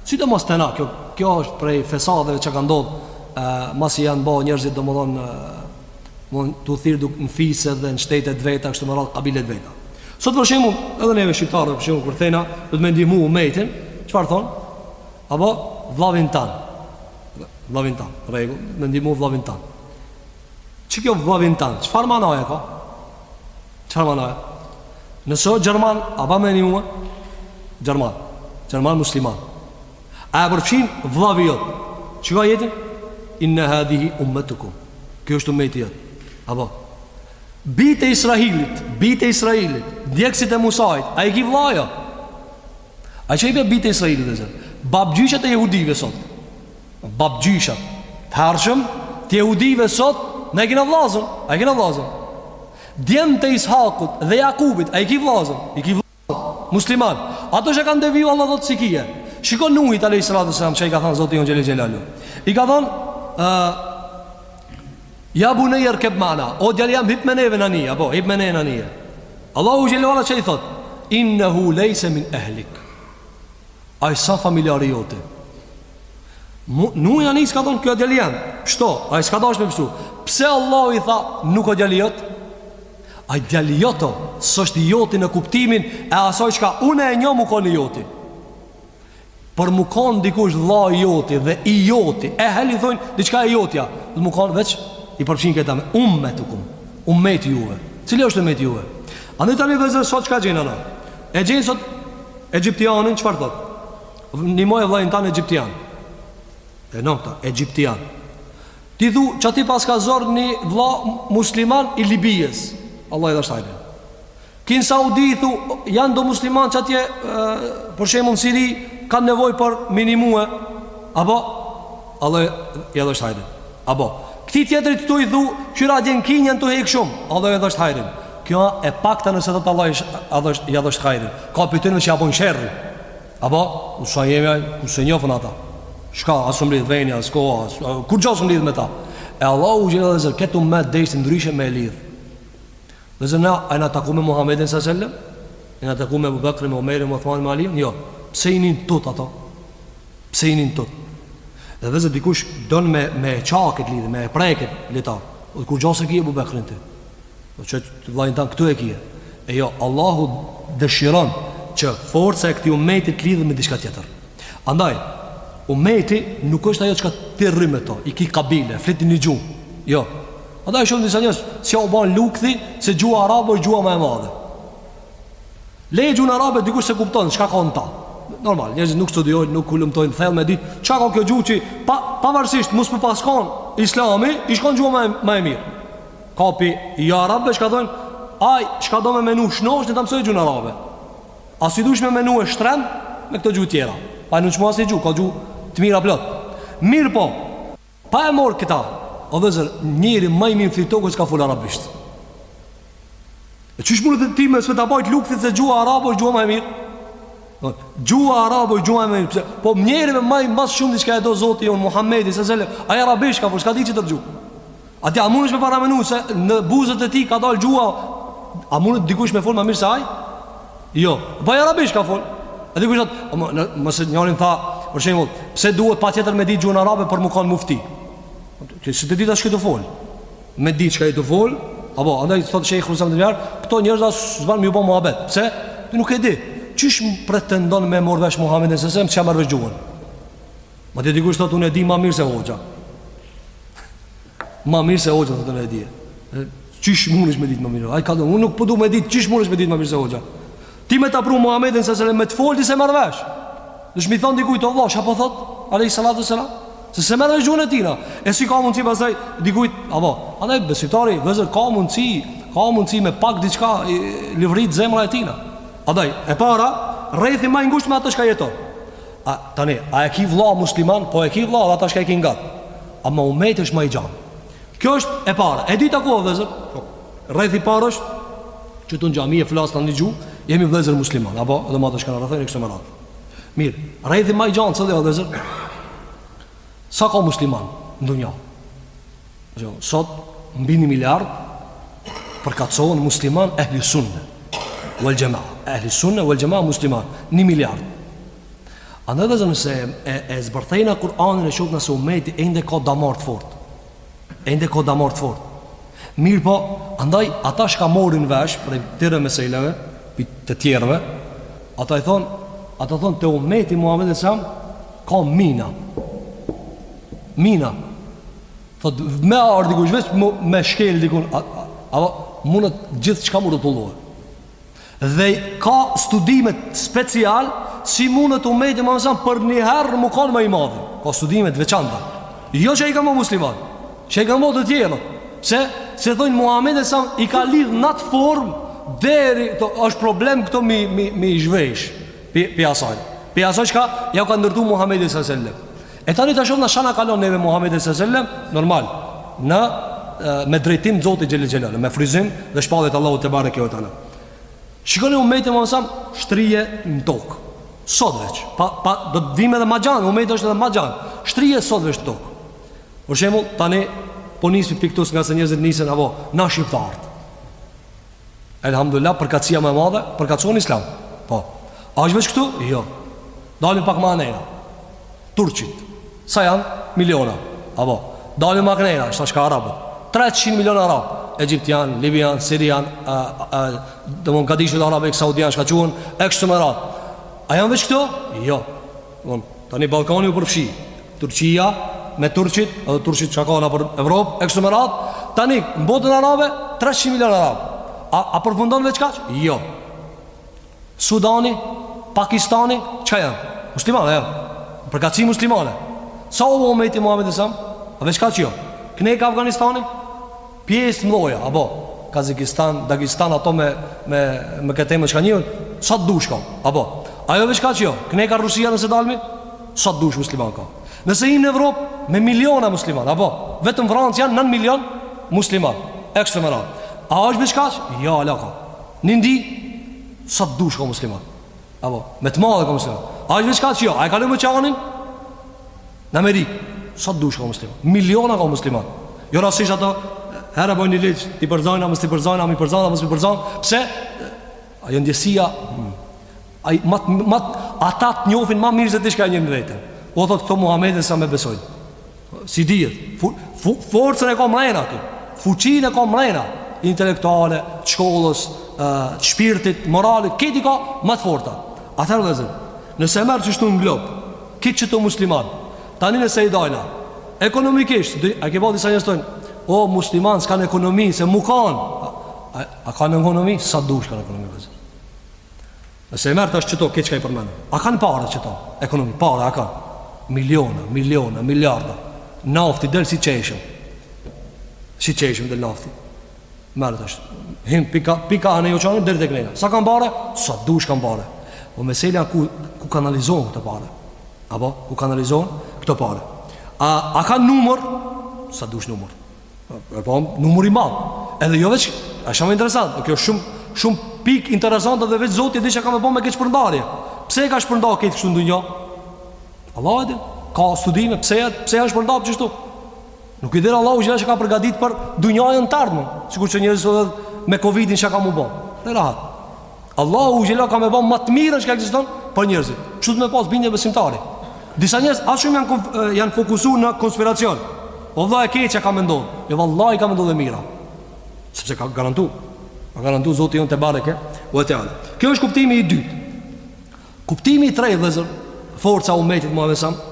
Sidomos te na kjo, kjo është prej fesadeve që ka ndodh Masi janë bo njerzit domethonë Mund të thirë duk në fise dhe në shtetet e veta Kështu me radhë kabilet e veta Sot për shembull edhe neve shqiptarëve Për shembull kur themi na Duhet me ndihmu umejtin Çfarë thonë A po vllavin tanë Vllavin tanë Rregull Me ndihmu vllavin tanë Qikjo vllavin tanë, çfarë manaje ka? Çfarë manaje? Nëse o Gjerman, a ba me ndihmu? Gjerman, Gjerman musliman A e përfshin vllavi jot Çka ajeti? Inne hadhihi umetukum Kjo është umeti jot A po Bijt e Israelit Bijt e Israelit Ndjekësit e Musait A i ki vlla jo A që i be bijt e Israelit domethënë Babgjyshët e jehudive sot Babgjyshat e hershëm të jehudive sot na i kena vllazën, a i kena vllazën? Djem të Ishakut dhe Jakubit, a i ki vllazën? I ki vllazën, musliman. Ato që kanë deviju, Allah, ata s'i kije. Shiko Nuhit, alejhi salatu selam, që i ka thonë Zoti jonë xhele xhelaluhu. I ka thonë, uh, ja bunejje irkeb meana, o djali jem hip me neve n'anije, apo, hip me neve n'anije. Allahu xhele çka i thotë, innehu lejse min ehlik. Ai s'a familjari yt Nuhi, ai s'ka thonë ky o djali jem Pështo, ai s'ka dash me pështu Pse Allahu i tha nuk o djali jot Ai djali jot S'është i joti në kuptimin E asaj çka une e njoh m'u konë i joti Për m'u konë dikush vlla i joti dhe i joti Ehli thonë diçka i jotja Dhe m'u konë veç i përfshin këta me ummetukum Ummeti juve Cili është ummeti juve Andaj tani vllezër sot çka gjen na E gjen sot egjiptianin çfarë thot Nimoje vllain tan egjiptian E n'koftë egjiptian Ti thu qaty pas ka zor një vlla musliman i Libisë Allahi ia dhashtë hajrin Qin Saudi i thu Janë do musliman qatje Për shembull Siri Kanë nevoj për me i nimue Apo Allahi ja dhashtë hajrin Apo Këtij tjetrit tu i thu Kqyr atje në Kinë janë tu hek shumë Allahi ja dhashtë hajrin Kjo e pakta nëse thotë Allahi ja dhashtë hajrin Ka prej tonve që ja bojnë sherrin Apo As s'jemi aj as s'i njof ata Çka as s'më lidh veni As koha as Kurgja s'më lidh me ta E Allahu xhele vllezër Këtu me dashtë ndryshe me e lidhë Vllezër na, a jena taku me Muhammedin salallahu selem Jena taku me Ebu Bekrin, me Omerin, me Othmanin, me Alijun Jo, pse i nin t'tut ato Pse i nin t'tut Dhe vllezër dikush don me, me e ça këtë lidhje Me e pre këtë litar Dhe kurgjo s'e ki Ebu Bekrin ti Dhe qet vllain tan këtu e kie E jo, Allahu dëshiron Që forca e këtij umeti t'lidhet me diçka tjetër Andaj, umeti nuk është ajo çka ti rrin me to, i ki kabile, flitni një gjuhë, jo. Andaj shumë disa njerëz s'jau ban lukthi, se gjuha arabe është gjuha ma e madhe. Leje gjuhën arabe, dikush s'e kupton, çka ka në ta? Normal, njerëzit nuk studiojnë, nuk hulumtojnë, thellë me ditë, çka ka kjo gjuhë që, pa, pavarësisht, mos pas kon islami, ish kon gjuha ma, ma e mirë. Kapi joarabët, çka thonë, ai, çka do me menu shnosh, le ta mësojë gjuhën arabe. Ai ç'i dush me menu shtrem me këto gjuhë tjera? Pa e nënçmu asnjë gjuhë, ka gjuhë të mira plot. Mirëpo, pa e marrë këta, o vllezër, njeri ma i mirë n'fytyrë tokës ka fol arabisht. E qysh mundet ty mos ta bajt lukthi se gjuha arabe është gjuhë ma e mirë? Po, gjuha arabe është gjuhë ma e mirë. Po, njeri që ma së shumti çka e do Zoti jonë, Muhammedi, selem, ai arabisht ka fol, s'ka dit tjetër gjuhë. A ti a mundesh me paramenu se në buzët e tij ka dalë gjuha A mundet dikush me fol ma mirë se aj? Jo, pa e arabisht ka fol E dikush atë, më, në, mëse njërin tha Për shemull, pse duhet patjetër me di gjuhën arabe për me kanë mufti Ti si të dita shkë të fol Me di çka je tu fol Apo, andaj të thotë shekë kërësëm të njarë Këta njerëz as s'ban me u bo muhabet Pse? Ti nuk e di Qysh më pretendon me marrë vesh Muhammedin sësem që ka marrë vesh gjuhën? Ma të dikush thotë unë e di ma mirë se hoxha Ma mirë se hoxha thotë unë e di Qysh mundesh me ditë ma mirë Aj ka do, unë nuk përdu po me ditë Qysh mundesh me ditë ma mirë se hoxha Ti me ta pru Muhammedin sellem me të fol ti s'e merr vesh Në shmi thonë dikujtë o vlosh Apo thotë, alejhi salatu selam Se s'e merr vesh gjuhën e tina E si ka mundësi pastaj dikujtë Apo, ale besimtari, vëllezër ka mundësi Ka mundësi me pak diçka Lëvrit zemra e tina Andaj, e para, rrethi ma i ngusht me atë shka jeton A tani, a e ki vëlla musliman? Po e ki vëlla, ata shka i ki ngat. Ama umeti është ma i gjan. Kjo është e para. E dyta ku është vëllezër? Po. Rrethi i parë është qitu në xhami e flasna ni gjuhë, jemi vëllezër musliman, apo edhe me ata shka na rrethojn e kështu me radhë. Mirë, rrethi ma i gjan cili a vëllezër. Sa ka musliman në dunja? Jo, sot mbi një miliard përkatësohen musliman ehli sunne wal jamaa, ehli sunne wal jamaa musliman, një miliard. Andaj vëllezër nëse e, e zbërthejna Kur'anin e shofna se umeti ende ka damar të fort. Ende ka damar të fort. Mirëpo, andaj, ata shka morin vesh prej tërë meseleve, prej të tjerëve, ata i thonë, ata thonë te umeti Muhammedit sellem, ka mina. Mina Thot me ardhë dikush veç me shkel dikun Apo mundet gjithçka me u rrotullu Dhe ka studime speciale Si mundet umeti Muhammedit sellem për njëherë me u kanë ma i madh Ka studime të veçanta Jo që i kanë bo muslimanët Që i kanë bo të tjerët Pse, se thojnë Muhammedi sellem i ka lidhë në atë formë Deri, to, është problem këto mi, mi, mi zhvesh Pi, pi asaj Pi asaj çka ja ka ndërtu Muhammedi sellem E tani ta shohim na shka na ka lon neve Muhamedi sallallahu alaihi wasallam normal në me drejtim të Zotit xhelle xhelaluhu, me frymëzim dhe shpallje të Allahut tebareke ve teala. Shikoni umetin Muhammedit sellem shtrirje në tokë. Sot veç, pa pa do ta dimë edhe ma gjan, umeti është edhe ma gjan. Shtrirje sot veç në tokë. Për shembull, tani po nisemi pi ktu ngase njerëzit nisen apo na shqiptarët. Elhamdulillah, përkatësia më e madhe, përkatësohen islam. Po. A është veç këtu? Jo. Dalim pak ma anej. Turqit. Sa janë? Miliona. Apo. Dalim ma anej, sa ka arabë. 300 miliona arabë. Egjiptian, Libian, Sirian, domethënë gadishulli arabik saudianë shka quhen, e kështu me radhë. A janë veç këtu? Jo. Von tani Ballkani u përfshi Turqia me turqit, edhe turqit çka janë nëpër Evropë, e kështu me radhë. Tani në botën arabe 300 milionë arabë. A a përfundon veç kaq? Jo. Sudani, Pakistani, çka janë? Muslimanë janë. Përkatësi muslimane. Sa u umeti Muhamedit s.a? A veç kaq jo? Kënej ka Afganistani? Pjesë të mëdha apo Kazakistan, Dagestan ato me me me këtë temë çka njihen, sa të dush ka. Apo. A o veç kaq jo. Kënej ka Rusia nëse dalmi, sa të dush musliman ka. Nëse jemi në Evropë me miliona musliman, apo vetëm në Francë janë 9 milion musliman. E kështu me radhë. A është veç kaq? Jo, ala ka. Në Indi sa të dush ka musliman. Apo me të madhe ka musliman. A është veç kaq jo? A e kalojmë oqeanin? Në Amerikë, sa të dush ka musliman, miliona ka musliman. Jo rastësisht ata, herë bojnë një ligj, ti përzojnë, a mos ti përzojnë, a mi përzojnë, a mos mi përzojnë, pse? Ajo ndjesia, hmm, ata ata ata të njohin ma mirë se ti çka e njeh veten. O thot këto Muhamedit s.a. më besoni. Si dihet, fu, fu, forcën e ka mrena aty. Fuqinë e ka mrena intelektuale, të shkollës, të shpirtit, moralit, krejt i ka ma të forta. Atëherë vllezër, Nëse e merr kështu në glob, krejt qëto musliman, tani nëse i dajna, ekonomikisht, a ke pa disa njerëz thojnë, o musliman s'kanë ekonomi, s'e mo kanë, a, a, a kanë ekonomi, sa dush kanë ekonomi, vllezër. Nëse e merr tash qëto, krejt çka i përmendëm, a kanë pare qëto, ekonomi, pare, a kanë, miliona, miliona, miliarda, nafta del si çeshme, si çeshme del nafta, Merre tash hin pi ka, pi ka ana e oqeanit deri te këndej Sa kanë pare? Sa dush kanë pare O po meselja ku, ku kanalizohen këto pare Apo? Ku kanalizohen këto pare A, a kanë numër? Sa dush numër E po, numër i madh Edhe jo veç Asht shumë interesant Kjo shumë, shumë pikë interesante Dhe veç Zoti e di çka ka me bo me kët shpërndarje Pse e ka shpërnda këtë kështu n'dunja? Allahu e din Ka studime Pse, pse e ka shpërnda qështu? Nuk e di Allahu xhelle çka ka përgatit për dunjanë n'të ardhmen Sikur që njerëzit sot me Covidin çka ka m'u bo Rri rahat Allahu xhelle ka me bo ma të mirën çka ekziston për njerëzit Kështu duhet me pas bindje besimtari Disa njerëz aq shumë janë, janë fokusu në konspiracion O vlla e keqja ka me ndodh Jo vallahi ka me ndodh e mira Sepse ka garantu Ka garantu Zoti jonë tebareke Kjo është kuptimi i dytë Kuptimi i tretë vllezër Forca umetit Muhamedit s.a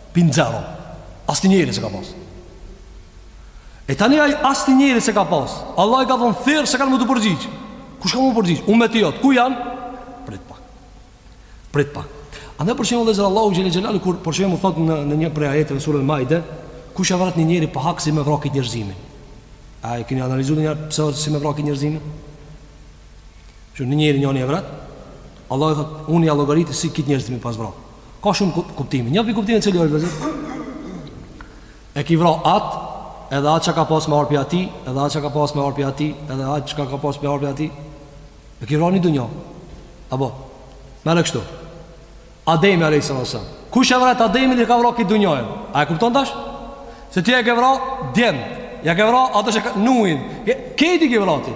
Pin zero Asni njeri s'e ka pas E tani ai asni njeri s'e ka pas Allahu i ka thonë thirr se kanë me t'u përgjigj Kush ka me u përgjigj? Umeti jot Ku janë? Prit pak Prit pak A ne për shembull vllezër Allahu xhelle xhelaluhu Kur për shembull thotë në, në një prej ajetëve në surën Maide Kush e vrat një njeri pa hak si me vra krejt njerëzimin A e kini analizu ndonjëherë pse si me vra krejt njerëzimin Që një njeri një një e vrat Allahu thotë Unë ia llogarit si krejt njerëzimin me pas vra krejt Ka shumë kuptime. Një prej kuptimeve cili është vllezër. E ki vra atë, edhe atë që ka pas me ardh pi atij, edhe atë që ka pas me ardh pi atij, edhe atë që ka pas me ardh pi atij. E ki vra një dunja. Apo, me thënë kështu. Ademi, alejhi selam. Kush e vret Ademin e ka vra këtë dunjanë? A e kupton tash? Se ti e ke vra djemë. Ja ke vra ato që ka nuhin. Këti ke vra ti.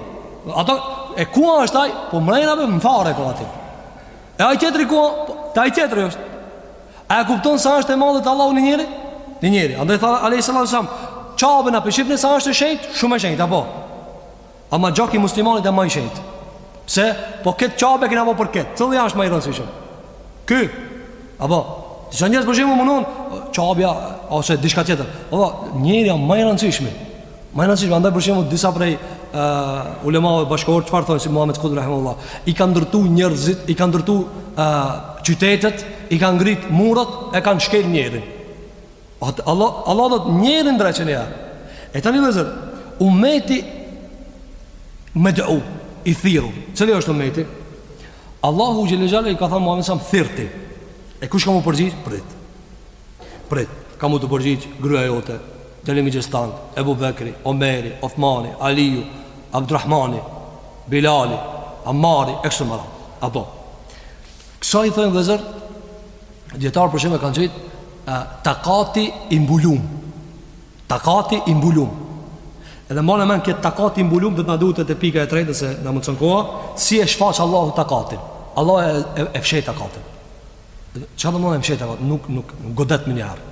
Ato, e ku është ai? Po mrena për më fare, po aty. E ai tjetri ku Te ai tjetri është A e kupton sa është e madhe te Allahu një njeri? Një njeri Andaj tha Alejhi Salatu Selam Qaben a po e shihni sa është e shenjt Shumë e shenjt Apo Ama gjaku i muslimanit është ma i shenjt Pse Po këtë Qabe e kina po për këtë Cili është ma i rëndësishëm Ky Apo Disa njerëz për shembull mendojnë Qabja Ose diçka tjetër Apo Njeriu është ma i rëndësishmi Më e rëndësishme, andaj për shembull disa prej uh, ulemave bashkëkohor, çfarë thonë si Muhammed Kutb rahimehullah, i kanë ndërtu njerzit, i kanë ndërtu uh, qytetet, i kanë ngrit muret, e kanë shkel njerin. Atë, Allah, Allah do të njerin dreqen e janë. E tani vllezër, umeti med'u, i thirrun. Cili është umeti? Allahu Xhele Xhelaluhu i ka thanë Muhammed Sam, thirti. E kush ka mu përgjigj? Prit. Prit. Ka mu të përgjigj, gruja jote, Djali i mixhës tand, Ebu Bekri, Omeri, Othmani, Aliju, Abdurrahmani, Bilali, Amari, e kështu me radhë. Apo, kësaj i thojnë vllezër, dijetarët për shembull e kanë quajtë, takati i mbulum. Takati i mbulum. Edhe domethënë këtë takati i mbulum, domethënë duhet e te pika e tretë, nëse na mundëson koha, si e shfaq Allahu takatin. Allah e, e, e fsheh takatin. Çka domethënë e fsheh takatin? Nuk, nuk, nuk godet menjëherë.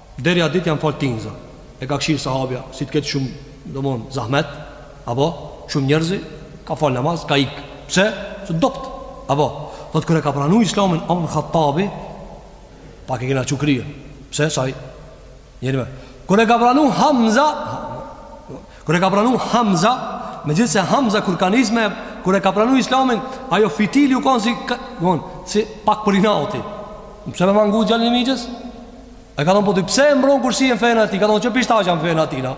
Deri atë ditë janë fal tinza. E ka kshir sahabja, si të ketë shumë, domthon, zahmet, apo shumë njerëzi, ka fal namaz, ka ik. Pse? Se dobt. Apo, thot kur e ka pranu Islamin Omer Khattabi, pak e kena çu krye. Pse? Se ai njeri më. Kur e ka pranu Hamza, kur e ka pranu Hamza, megjithëse Hamza kur ka nis me, kur e ka pranu Islamin, ajo fitili u kanë si, domthon, si pak për inati. Pse me ma ngu djalin e mixhës? E ka thonë po ti pse e mbron kur s'je në fenë e tij? Ka thonë që pi tash jam në fenë e tij na.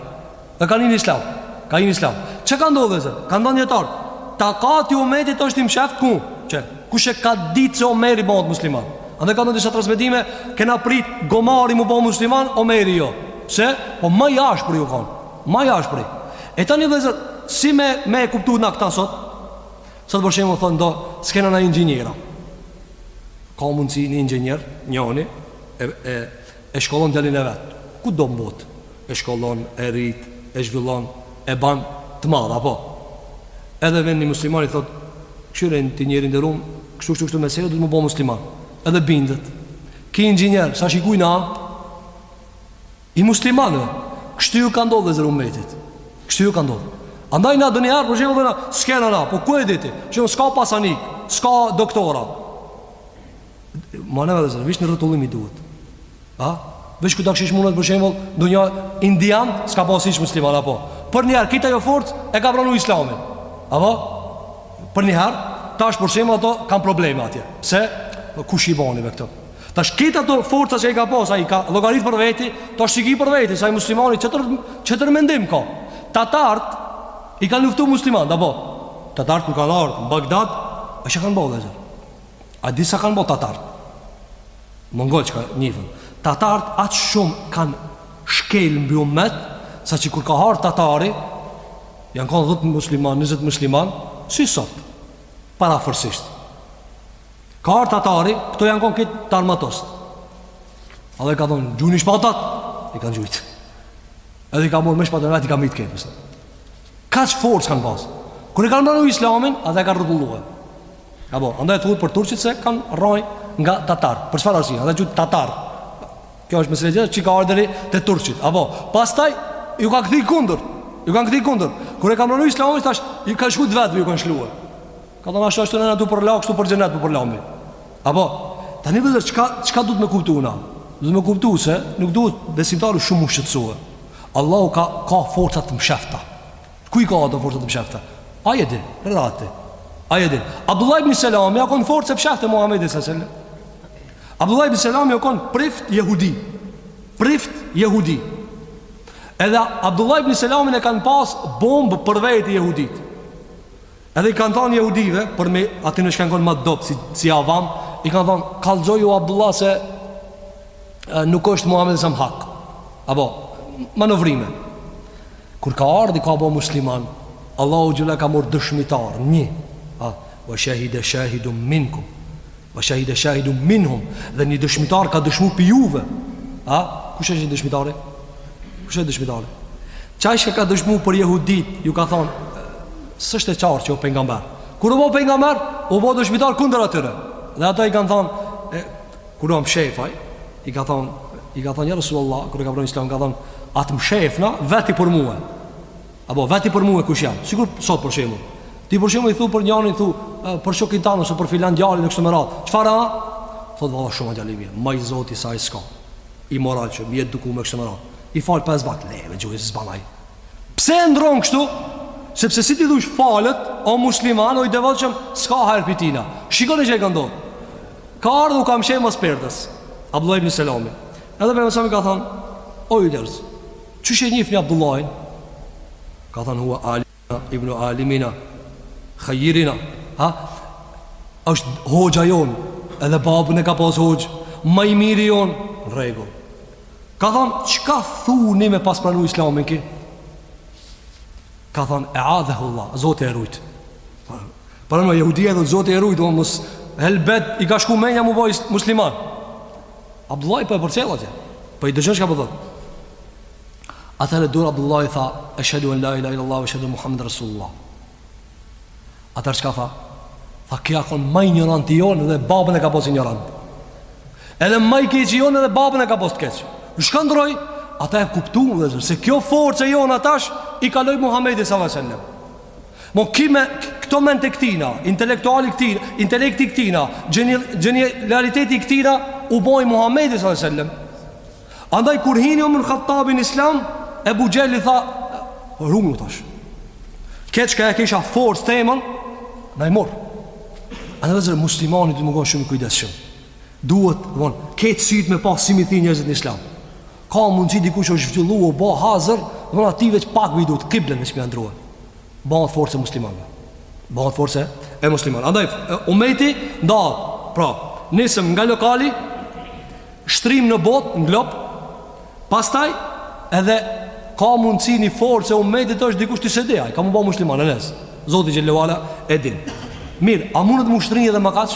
Dhe ka hi në islam. Ka hi në islam. Çka ka ndodh vllezër? Kanë thonë dijetarët. Takati i umetit është i msheft ku? Çe? Kush e ka ditë se Omeri bëhet musliman? Andaj ka në disa transmetime, kena prit gomari mu bëhet musliman, Omeri jo. Pse? Po ma i ashpër u kanë. Ma i ashpër. E tani vllezër si me me e kuptu na këta sot? Sot për shembull thonë do, s'kena na inxhiniera. Ka mundsi një inxhinier, njoni, e e e shkollon djalin e vet. Ku do mbot? E shkollon, e rrit, e zhvillon, e ban të madh, apo. Edhe vendi musliman i thot, "Kshyre ti, njeri i nderuam, kështu kështu kështu mesela do me u bo musliman." Edhe bindet. Ki inxhinier, sa shikujna, i muslimanëve. Kështu ju ka ndodhur umetit. Kështu ju ka ndodhur. Andaj na doni har, por jemi vëna, s'kena, a, po ku e di ti? Që s'ka pasanik, s'ka doktora. Ma në vedhe zërë, vish në rrotullim i duhet A? Vishë ku të këshish mundet për shembol Ndonjë indian, s'ka pas, ish musliman apo Për njëherë, kita jo fort, e ka pranu islamin Apo? Për njëherë, tash për shembull ato Kanë probleme atje Se, kush i bani me këto Tash kit forcë që i ka pas A i ka llogarit për veti Tash shiki për veti Sa muslimani qët, qët mendim ka Tatart I kan luftu muslimant, apo Tatart kur kanë ardhë n'Bagdad, e çka kanë bo dhe zërë A di sa kanë bo tatart Mongol që njifen Tatart aq shumë kanë shkel mbi umet Sa që kur ka ardh tatari Janë kon dhetë musliman, njëzet musliman Si sot Përafërsisht Ka ardh tatari, këto janë kon krejt t'armatost Edhe i ka thonë, gjuni shpatat I kanë gjujtë Edhe i ka morë me shpatat e vet i ka mytë këta Kaq forcë kanë pas. Kur e kanë pranuar Islamin, e ka rrotulluar. Apo, andaj thuhet për turqit se kanë rrënjë nga tatar. Për çfarë arsye? Ata thonë tatar. Kjo është meselë që ka ardhur te turqit. Apo, pastaj ju ka kthej kundër. Ju kanë kthej kundër. Kur e kanë pranuar Islamin, tash i kanë shkuar vetë, ju ka luftuar. Ka thonë ashtu ashtu na luftuam për Allah, për xhenet, po për lami. Apo, tani veç çka çka duhet të kuptojna. Duhet me kuptu se, nuk duhet besimtari shumë me u shqetësua. Allahu ka ka forca të mshefta. Ku i ka ato forca të mshefta? Ai e di, rrati. Ai e di. Abdullah ibn Selam ka kon forcë e mshefta Muhamedit sallallahu alaihi wasallam. Abdullah ibn Selam ka kon prift jehudi. Prift jehudi. Edhe Abdullah ibn Selamin e kanë pas bombë për vete jehudit. Edhe i kanë thonë jehudive, po me atyne çka janë konë ma dobët, si, si avam, i kanë thonë, kallëzoju Abdullah se e, nuk është Muhammed a.s. hak. Apo, manovrime. Kur ka ardhë u ka bo musliman, Allahu xhele ka morë dëshmitar, një, a, wa shahide shahidu minkum, Wa shahide shahidun minhum dhe një dëshmitar ka dëshmu prej juve. A? Kush është një dëshmitari? Kush është dëshmitari? Qaj që ka dëshmu për jehudit, ju ka thonë, s'është e qartë që o pejgamber. Kur u bo pejgamber, u bo dëshmitar kundër atyre. Dhe ata i kanë thonë, e, kur u ka mshef aj, i ka thonë, i ka thonë, ja Rasulullah, kur e ka pranu islam, ka thonë, a t'mshefna, veti për mua. Apo veti për mua kush jam? Sikur sot për shembull. Ti për shembull i thu për njërin thu për shokin tanë ose për filan djalin në këtë mënyrë. Çfarë? Thot valla shumë djalë i mirë. Më i zoti se ai s'ka. I moral që m'u ka dukë me këtë moral. I fal pesë vaktet ju is banai. Pse e ndron kështu? Sepse si ti dush falet, o musliman, o i devotshëm, s'ka hajr pi tina. Shikoni çka ka ndodhur. Ka ardhur u ka mshef mas perdes. Abdullah ibn Selami. Edhe Pejgamberi ka thon, o jehud. Qysh e njihni Abdullajn? Ka thënë hua alimina, ibnu alimina, khajirina Ha? Është hoxha jonë Edhe babën e ka pas hoxhë Ma i miri jonë Në rregull Ka thënë, çka thuni me pas pranu islamin ki? Ka thënë, eadhehullah, Zoti e rujt Pra jehudia thotë Zoti e rujt Helbet i ka shku menja m'u bo musliman Abdullahi po e përcjell atje. Po i dëgjon çka po thotë. Atëherë dul Abdullahi tha, "Eshhadu an la ilaha illallah wa eshhadu Muhammed rasulullah." Atëherë çka tha? Tha, "Ki ka kon ma injoranti jon dhe babën e ka pas injorant." Edhe ma i keqi jon edhe babën e ka pas të keq. Çka ndrroi, ata e kuptuan se kjo forcë e jona tash i kaloi Muhamedit sallallahu alaihi wasallam. Domethënë, këto mentë e këtina, intelektuali këtina, intelekti këtina, gjenialiteti këtina, u boj Muhammedi s.a.s. Andaj kur hini Omer Khattabi n'islam, Ebu Xhehli tha, rrëngu tash. Këtë çka e kisha forcë temen, na e morën. Andaj vllezër muslimani duhet me konë shumë i kujdeshëm. Duhet, vllezër, këta sytë me pa si m'i shti njerëzit në islam. Ka mundësi dikush është zhvillu u bo hazër Dhe mo atij veç pak i duhet kiblen veç me ia ndrru e Bahet forcë e muslimanve Bahet forcë e muslimanve Andaj, umeti nda Pra, nisëm nga lokali Shtrim në bot, në glob Pastaj edhe Ka mundësi një forcë e umetit është dikush ti s'e di Ka m'u bo musliman nesër Zoti xhelle ve ala e din Mirë, a mundet me u shtri edhe më kaq?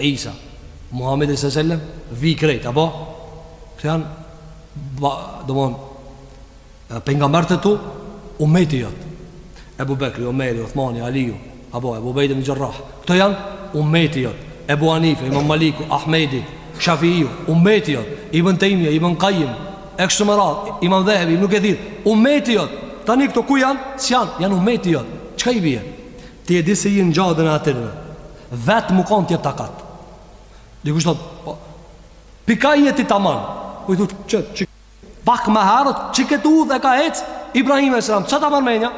Isa, Muhamedi sallallahu alaihi wasallam e di krejt, apo? Këto janë domthon pejgamberët e tu, ummeti jot. Ebu Bekri, Omeri, Uthmani, Aliu, apo Ebu Ubejde ibn Xherrah. Këto janë ummeti jot. Ebu Hanife, Imam Maliku, Ahmedi, Shafiu, ummeti jot. Ibn Taymija, Ibn Qayyim, e kshtu me radhë, Imam Dhahabi, nuk e thirr. Ummeti jot. Tani këto ku janë? S'janë, janë ummeti jot. Çka i bie? Ti e di se je në xhade të atyreve Vetë mu kanë të jep takat Dikush të po, Pika je ti taman Po i thotë që, që Pak me herët qi këtë udhë ka hec Ibrahimi alejhi selam Çka ta merr menja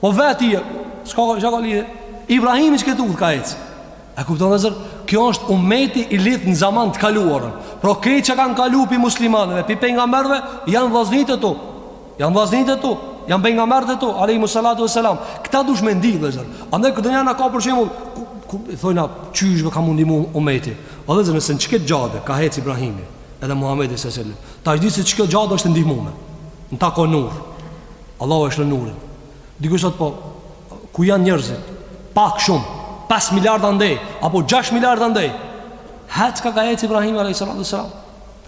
Po vetë je Ska ka, çka lidhje Ibrahimi qi këtë udhë ka hec E kuptoni vllezër Kjo është umeti i lidh në zaman të kaluarën Pra krejt që kanë kalu pi muslimanëve Pi pejgamberve Janë vllaznitë tu Janë vllaznit e tu, janë pejgamberët e tu, alayhi salatu wassalam. Këta dush me ndi, vëllazër. Andaj këdo janë ka për shembull, ku, ku thojna çysh me ka me ndihmu umeti. O vëllazër, nëse në çket xhade ka hec Ibrahimi, edhe Muhamedi sallallahu alaihi wasallam. Tash di se çkjo xhade është ndihmume. Në ta ka nur. Allahu e shtin nurin. Dikush thot po ku janë njerëzit? Pak shumë. 5 miliardë andej apo 6 miliardë andej. Hec ka ka hec Ibrahimi alayhi salatu wassalam.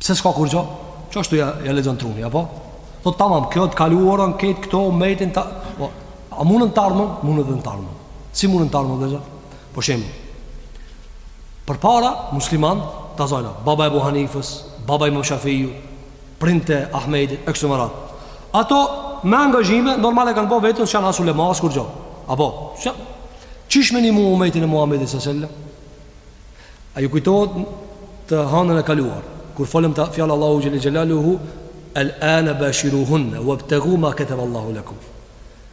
Pse s'ka kurgjo? Qashtu ja, ja lexon truni, apo? Thot, tamam, kjo të kaluarën, këtë këto, umetin, ta... Po, a mundën të ardhmën? Mundën dhe në të ardhmën. Si mundën të ardhmën, vëllazër? Për shembull. Përpara, musliman, ta zojna, baba i Ebu Hanifës, baba i Imam Shafiut, prindët e Ahmedit, e kështu me radhë. Ato, me angazhime normale kanë bo vetën, s'janë as ulema as kurgjo. Apo, që? Qysh me ndihmu umetin e Muhammedi së sellem? A ju kujtohet të hënën e kaluar kur folëm te fjala Allahu xhelle xhelaluhu el ana bashiruhun wabtagu ma kataba Allahu lakum.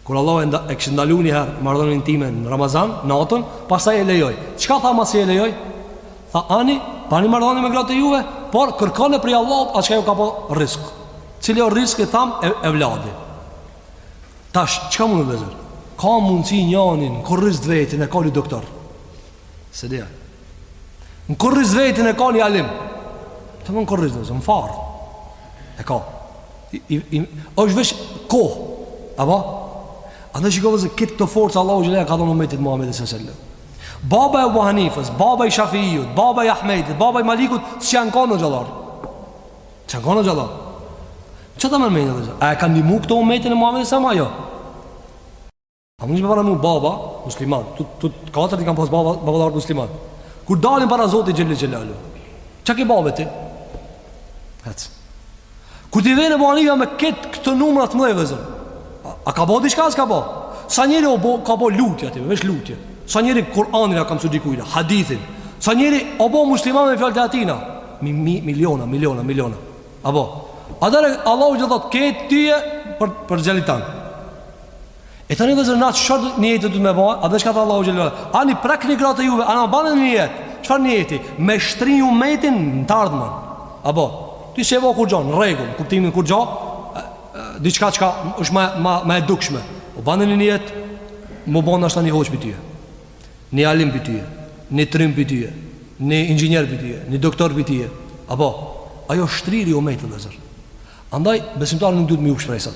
Kur Allahu e, e kishte ndaluar një herë marrëdhënien intime në Ramazan, natën, pastaj e lejoi. Çka tha masi e lejoi? Tha ani, bani marrëdhënie me gratë juve, por kërkoni prej Allahut a çka ju ka bo rizk. Cili o rizki thamë, evladi. Tash çka mund të bëjë? Ka mundsi njëni n'kurriz të vetin e ka ni doktor. S'e di Në kurriz të vetin e ka një alim Të më në kurriz dhe zëmë farë E ka I, i, i, është vesh kohë Apo Ani shiko vëllazër këtë forcë Allahu xhelle ja ka dhënë umetit Muhammedi së sellem Baba i Ebu Hanifës, baba i Shafiut, baba i Ahmedit, baba i Malikut S'janë kanë hoxhallarë S'janë kanë hoxhallarë Që të mërmenjë vëllazër A e ka ndihmu këtë umetin e Muhammedi së a jo A mund të bëra mu baba musliman? Të të katërtit kanë pas baba baballar musliman. Kur dalin para Zotit xhel xhelalu. Çka ke ba be ti? Hiç. Kur t'i vjen Ebu Hanifja me kët këto numra të mëdha vëllazër. A, a ka bo diçka a s'ka bë? Sa njeri o bo, ka bë lutje atij, veç lutje. Sa njeri Kur'anin ja ka msu dikujna, hadithin. Sa njeri o bë musliman me fjalë të atina. Mi, mi, miliona, miliona, miliona. Apo. Atëherë Allahu i thotë, "Ke ti prej prej djalit tan." E tani vëllazër natë shërë nijet duhet me ba A dhe çka tha Allahu xhelle Ani prekni gratë e juve Ama bane nijet Çfarë nijeti Me shtri umetin në të ardhmen Apo Ti s'ke bo kurgjo Në rregull Kuptimin kurgjo Diçka çka është ma, ma, ma e dukshme Po bane nijet Me bo nashta një hoxhë për tyje Një alim për tyje Një trim për tyje Një inxinjer për tyje Një doktor për tyje Apo Ajo shtrin umetin vëllazër Andaj besimtarët nuk duhet me i hup shpresat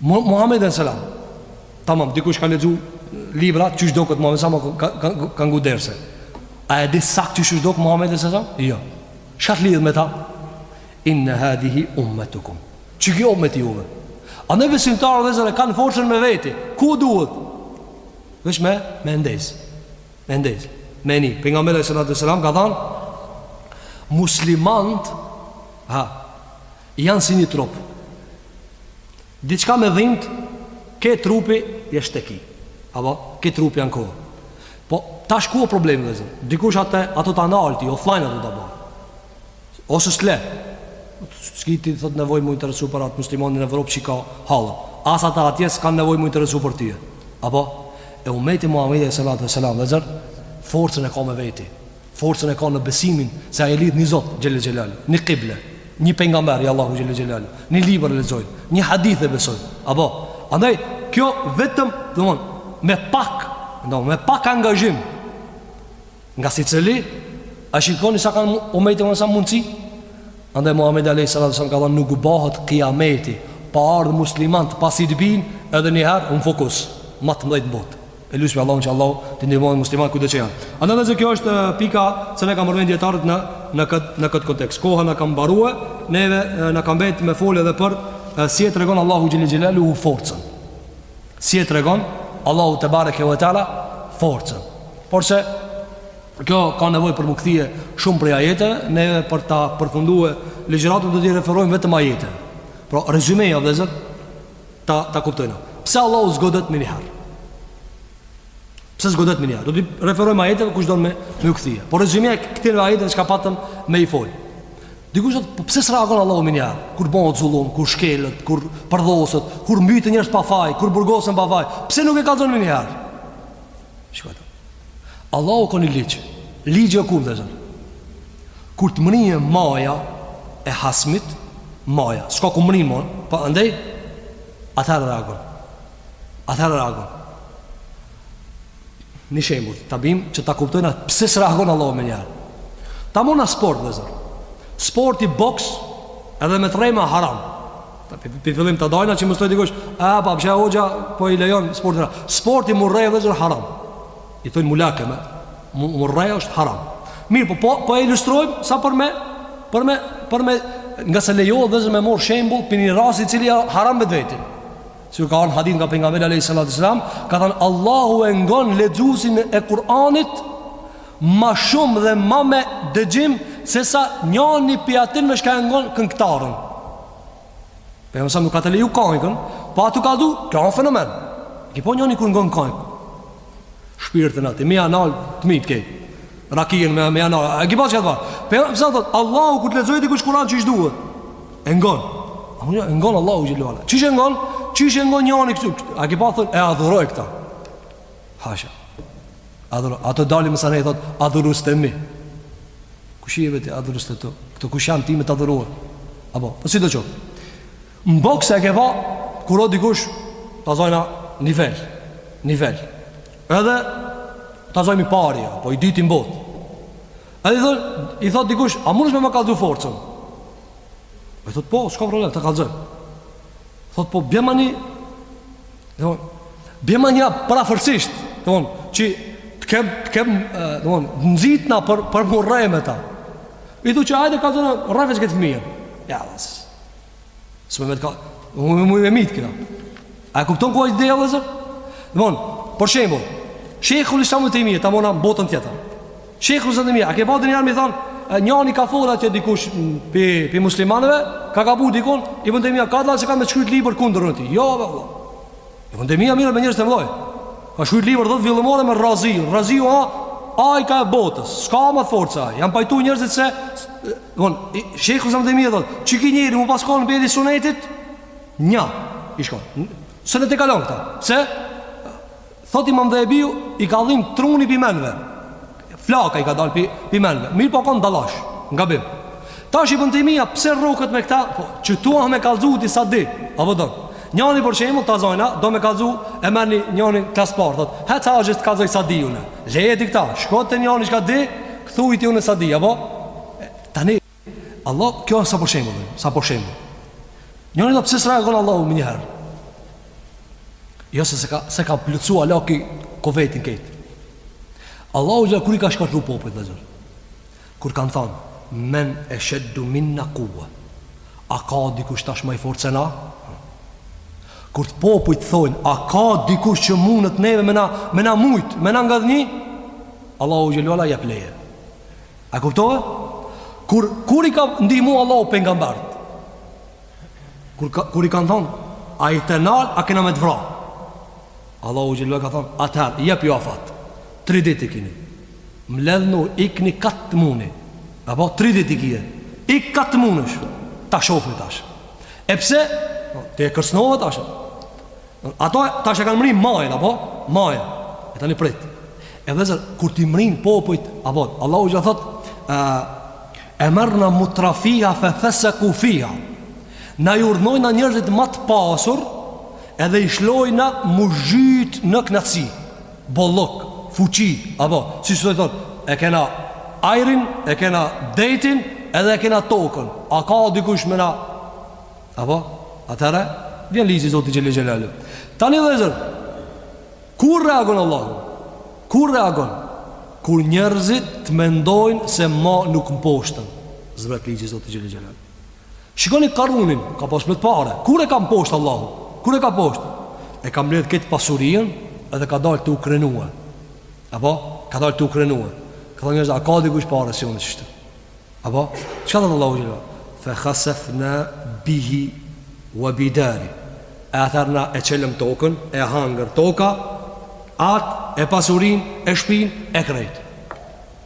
Muhammed alejhi selam Tamam, dikush ka lexu libra Qysh u dokt Muhammed alejhi selam Ka, ka, ka, ka ngu derse A e di sakt qysh u dokt Muhammed alejhi selam Jo Çka të lidh me ta Inne hadhihi ummetukum Qiky ummeti juve Andaj besimtarët vllezër kanë forësën me veti Ku duhet Veç me, me e ndez Me e ndez Me një Pejgamberi alejhi salatu ve selam Ka thanë Muslimant Ha Janë si një trup Diçka me dhimt Krejt trupi jashtë teki Apo, krejt trupi ankohet Po, tash ku â problemi vllezër Dikush atë, ato të nalti, offline ato të bërë Ose s'le S'ki ti thot nevojë m'u interesu për atë muslimanin n'Evropë që ka hall As ata atje s'kanë nevojë m'u interesu për ty Apo, e ummeti i Muhammedit alejhi salatu ve selam vllezër Forcën e ka me veti Forcën e ka në besimin se ai e lidh një Zot xhel-le xhelaluhu, një kible, një pejgamber i Allahut xhel-le xhelaluhu, një libër e lexojnë, një hadith e besojnë. Apo, andaj kjo vetëm, domthon, me pak, domthon, me pak angazhim. Nga secili a shikoni sa kanë ummeti sa mundsi? Andaj Muhamedi alejhi salatu selam ka thënë nuk bëhet kijameti pa ardhur muslimantë pasi të bin edhe një herë në fokus, ma të mdhajt n'botë. E lusim Allahun që Allahu t'i ndihmojë muslimanët kudo që janë. Andaj vllezër kjo është pika që na kanë përmend dijetarët në në këtë në këtë kontekst. Koha na ka mbaruar, neve na ka mbet me fol edhe për si e tregon Allahu xhel-le xhelaluhu forcën. Si e tregon Allahu tebareke ve teala forcën. Porse kjo ka nevojë për m'u kthy shumë prej ajeteve, ne për ta përfunduar ligjëratën do t'i referojmë vetëm ajete. Pra rezumeja vllezër ta ta kuptojmë. Pse Allahu s'godet menjëherë? Pse s'godet menjëherë? Do t'i referojmë ajeteve kush don me u kthy. Por rezumeja e këtyre ajeteve çka patëm me i fol. Dikush thotë, po pse s'reagon Allahu menjëherë? Kur bëhet zullum, kur shkelet, kur përdhoset, kur mbyten njerëz pa faj, kur burgosen pa faj, pse nuk e kallzon menjëherë? Shikoj. Allahu ka një ligj, ligji o ky vllezër. Kur të mrrin maja e hasmit, maja, s'ka ku mrrin ma, pa andej, atëherë reagon. Atëherë reagon. Një shembull, ta bim që ta kuptojna, pse s'reagon Allahu menjëherë. Ta marrna sport vllezër. Sporti boks edhe me të rrehme â haram. Ta pi pi fillim ta dajna që mos thot dikush, a pa pse hoxha po i lejon sportin. Sporti m'u rre vllezër haram. I thonë mulakeme m'u rre është haram. Mirë, po po, po e ilustrojmë sa për me për me për me nga se lejohet vllezër me marr shembull për një rast i cili është haram në vetvete. Siç ka ardh në hadith nga pejgamberi alejhi salatu ve selam, ka thënë Allahu e ngon lexuesin e Kur'anit ma shum edhe ma me dëgjim se sa njani pi atyne me çka e ngon kangtaren Pejgamberi s'na ka leju kangën pa të ka du, kjo â fenomen ke pa njani kur ngon kangë shpirtin ati, me ja nal t'myt krejt rakijin me, me ja nal e ki pa që ka të pa Pejgamberi thot, Allahu kur të lexojt dikush Kuran qysh duhet e ngon a ma shum e ngon Allahu Gjelluala qysh e ngon qysh e ngon njani këtu a ki pa thot e adhuroj këta Hasha. Adhuru, a, Abdullah ibn Mesud thot, adhurus të mi. Kush je veti adhurus të tu? Këto kush je ti me të adhuruar? Apo, po si do qoftë? Në boks e ke pa, kur o dikush, ta zojna nivel, nivel. Edhe, ta zojm i pari, apo i dyti në botë. Edhe i thot, i thot dikush, a munesh me ma kallzu forcën? E thot, po, s'ka problem, ta kallzoj. Thot, po, bjema një, Domthon, bjema një prafërsisht, domthon, që të kem të kem, domthon, nxitna për për m'u rre me ta. I thotë, hajde ta zomë, rrehe qët fmijë. Ja, bas. S'ma merr taka, unë me e mytë këta. A e kupton ku është ideja, vllazër? Domthon, për shembull, Shejhul Islam Ibn Tejmije, ta mona botën tjetër. Shejhul Islam Tejmije, a ke pa ndonjëherë me i thonë, njani ka folë atje dikush pi, pi muslimanëve, ka gabu dikun, Ibn Tejmija ka thënë që ka me të shkru liber kundër njëtij, jo, dhe, dhe. Ibn Tejmija mirë me njerëz të mdhoj, ka shkru liber dhetë vëllimore me Razi, Razi u ajka e botës, s'ka ma të forca, janë pajtu njerëzit se, bon, Shejhul Islam Tejmija dhet, që ky njeri mu paskon beri sunetit, nja, i shkon, se në te kalon këta, se, Thot Imam Dhehebiu i ka dhim truni pi menve. Flaka i ka dalë pi menve. Mirëpo kon dallash, n'gabim. Tash Ibn Tejmija pse rroket me këta? Po që du me kallzu ti sa di. Apo do. Njani për shembull ta zojna, do me kallzu e merrni njani klas t'parë, thot. Hec hajt t'kallzoj sa di un. Leje ti këta, shko te njani çka di, thuj ti unë sa di, apo tani Allah, kjo është sa për shembull, sa për shembull. Njëri do pse s'reagon Allahu më njëherë. Jo se ka s'e ka plotësu Allahu kuvetin këtej. Allahu ja kur i ka shkatrru popujt vllazër Kur kanë thanë Men eshed-du minna kuve A ka dikush tash ma i fortë se na Kur të popujt thonë A ka dikush që munet neve Me na, me na mujtë, me na ngadhni Allahu gjelluala jep leje A kuptove? Kur, kur i ka ndihmu Allahu pejgambert? Kur, ka, kur i kanë thonë, a je t'u nalë, a kena me të vra? Allahu Gjelluala ka thonë, atëherë, jepju afat, tri dit i kini. Mledhnu, ikni ka t'muni. Apo, tri dit i kije. Ik ka t'munish, ta shofni tash. E pse? Ti e kërcnove tash. Ato tash e kanë mri majën apo? Majën. E tani prit. E vllezër kur t'i mrin popujt apo Allahu çka thot emerna mutrafiha fe feseku fiha. Na i urdhnojna njerëzit ma të pasur edhe i shlojna m'u zhyt në knaqsi. Bollok, fuqi apo siç po thon e kena ajrin, e kena detin, edhe e kena tokën. A ka dikush me na Apo, atëherë, vjen ligji i Zotit xhele xhelaluhu. Tani vllezër, kur reagon Allahu? Kur reagon? Kur njerëzit të mendojnë se ma nuk mposhten. Zbret ligji i Zotit xhele xhelaluhu. Shikoni Karunin, ka pas ibret pare. Kur e ka mposht Allahu? Kur e ka mposht? E ka mbledhë këtë pasurinë edhe ka dalë tu u krenua. Apo, ka dalë tu u krenua. Ka thonë njerëz, a ka dikush pare si unë qështu? Apo, çka tha Allahu xhele? Fe khasefna bihi wa bidari E atëherë na e çelëm tokën E hangër toka Atë e pasurin E shpin e krejt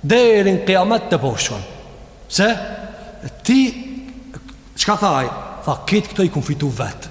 Deri n'kiamet teposht shkon Pse Ti çka tha ai? Tha, krejt këto i kum fitu vetë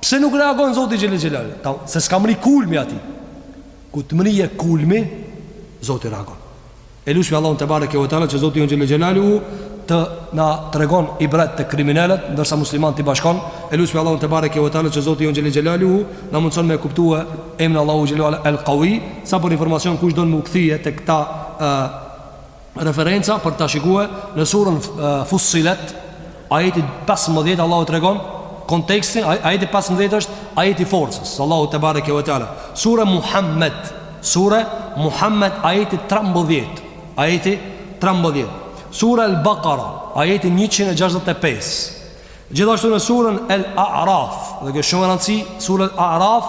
Pse nuk reagon Zoti xhele xhelaluhu, Se s'ka mri kulmi atij Kur të mrijë kulmi Zoti reagon E lusmi Allahun tebareke ve teala Që Zoti jonë xhele xhelaluhu Të na tregon ibret te kriminelët Ndërsa muslimanët t'i bashkon E lusmi Allahun tebareke ve teala Që Zoti jonë xhele xhelaluhu Na mundëson me kuptue emnin Allahut xhele El Kawi Sa për informacion kush don m'u kthye te këta referenca për ta shikuar në surën Fussilet, ajeti 15 Allahu tregon kontekstin, ajeti 15 është ajeti i forcës, Allahu tebareke ve teala. Sura Muhammed, sura Muhammed ajeti 13, ajeti 13. Sura Al-Baqara, ajeti 165. Gjithashtu në surën El A'raf, dhe kjo shumë me rëndësi, sura El A'raf,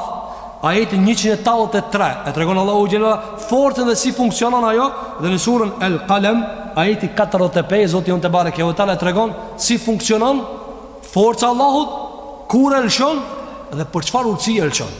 ajeti 183, e tregon Allahu xhele, forcën dhe si funksionon ajo, dhe në surën El Kalem, ajeti 45, Zoti jonë tebareke ve teala, e tregon si funksionon forca e Allahut, kur e lëshon, dhe për çfarë urtësie e lëshon.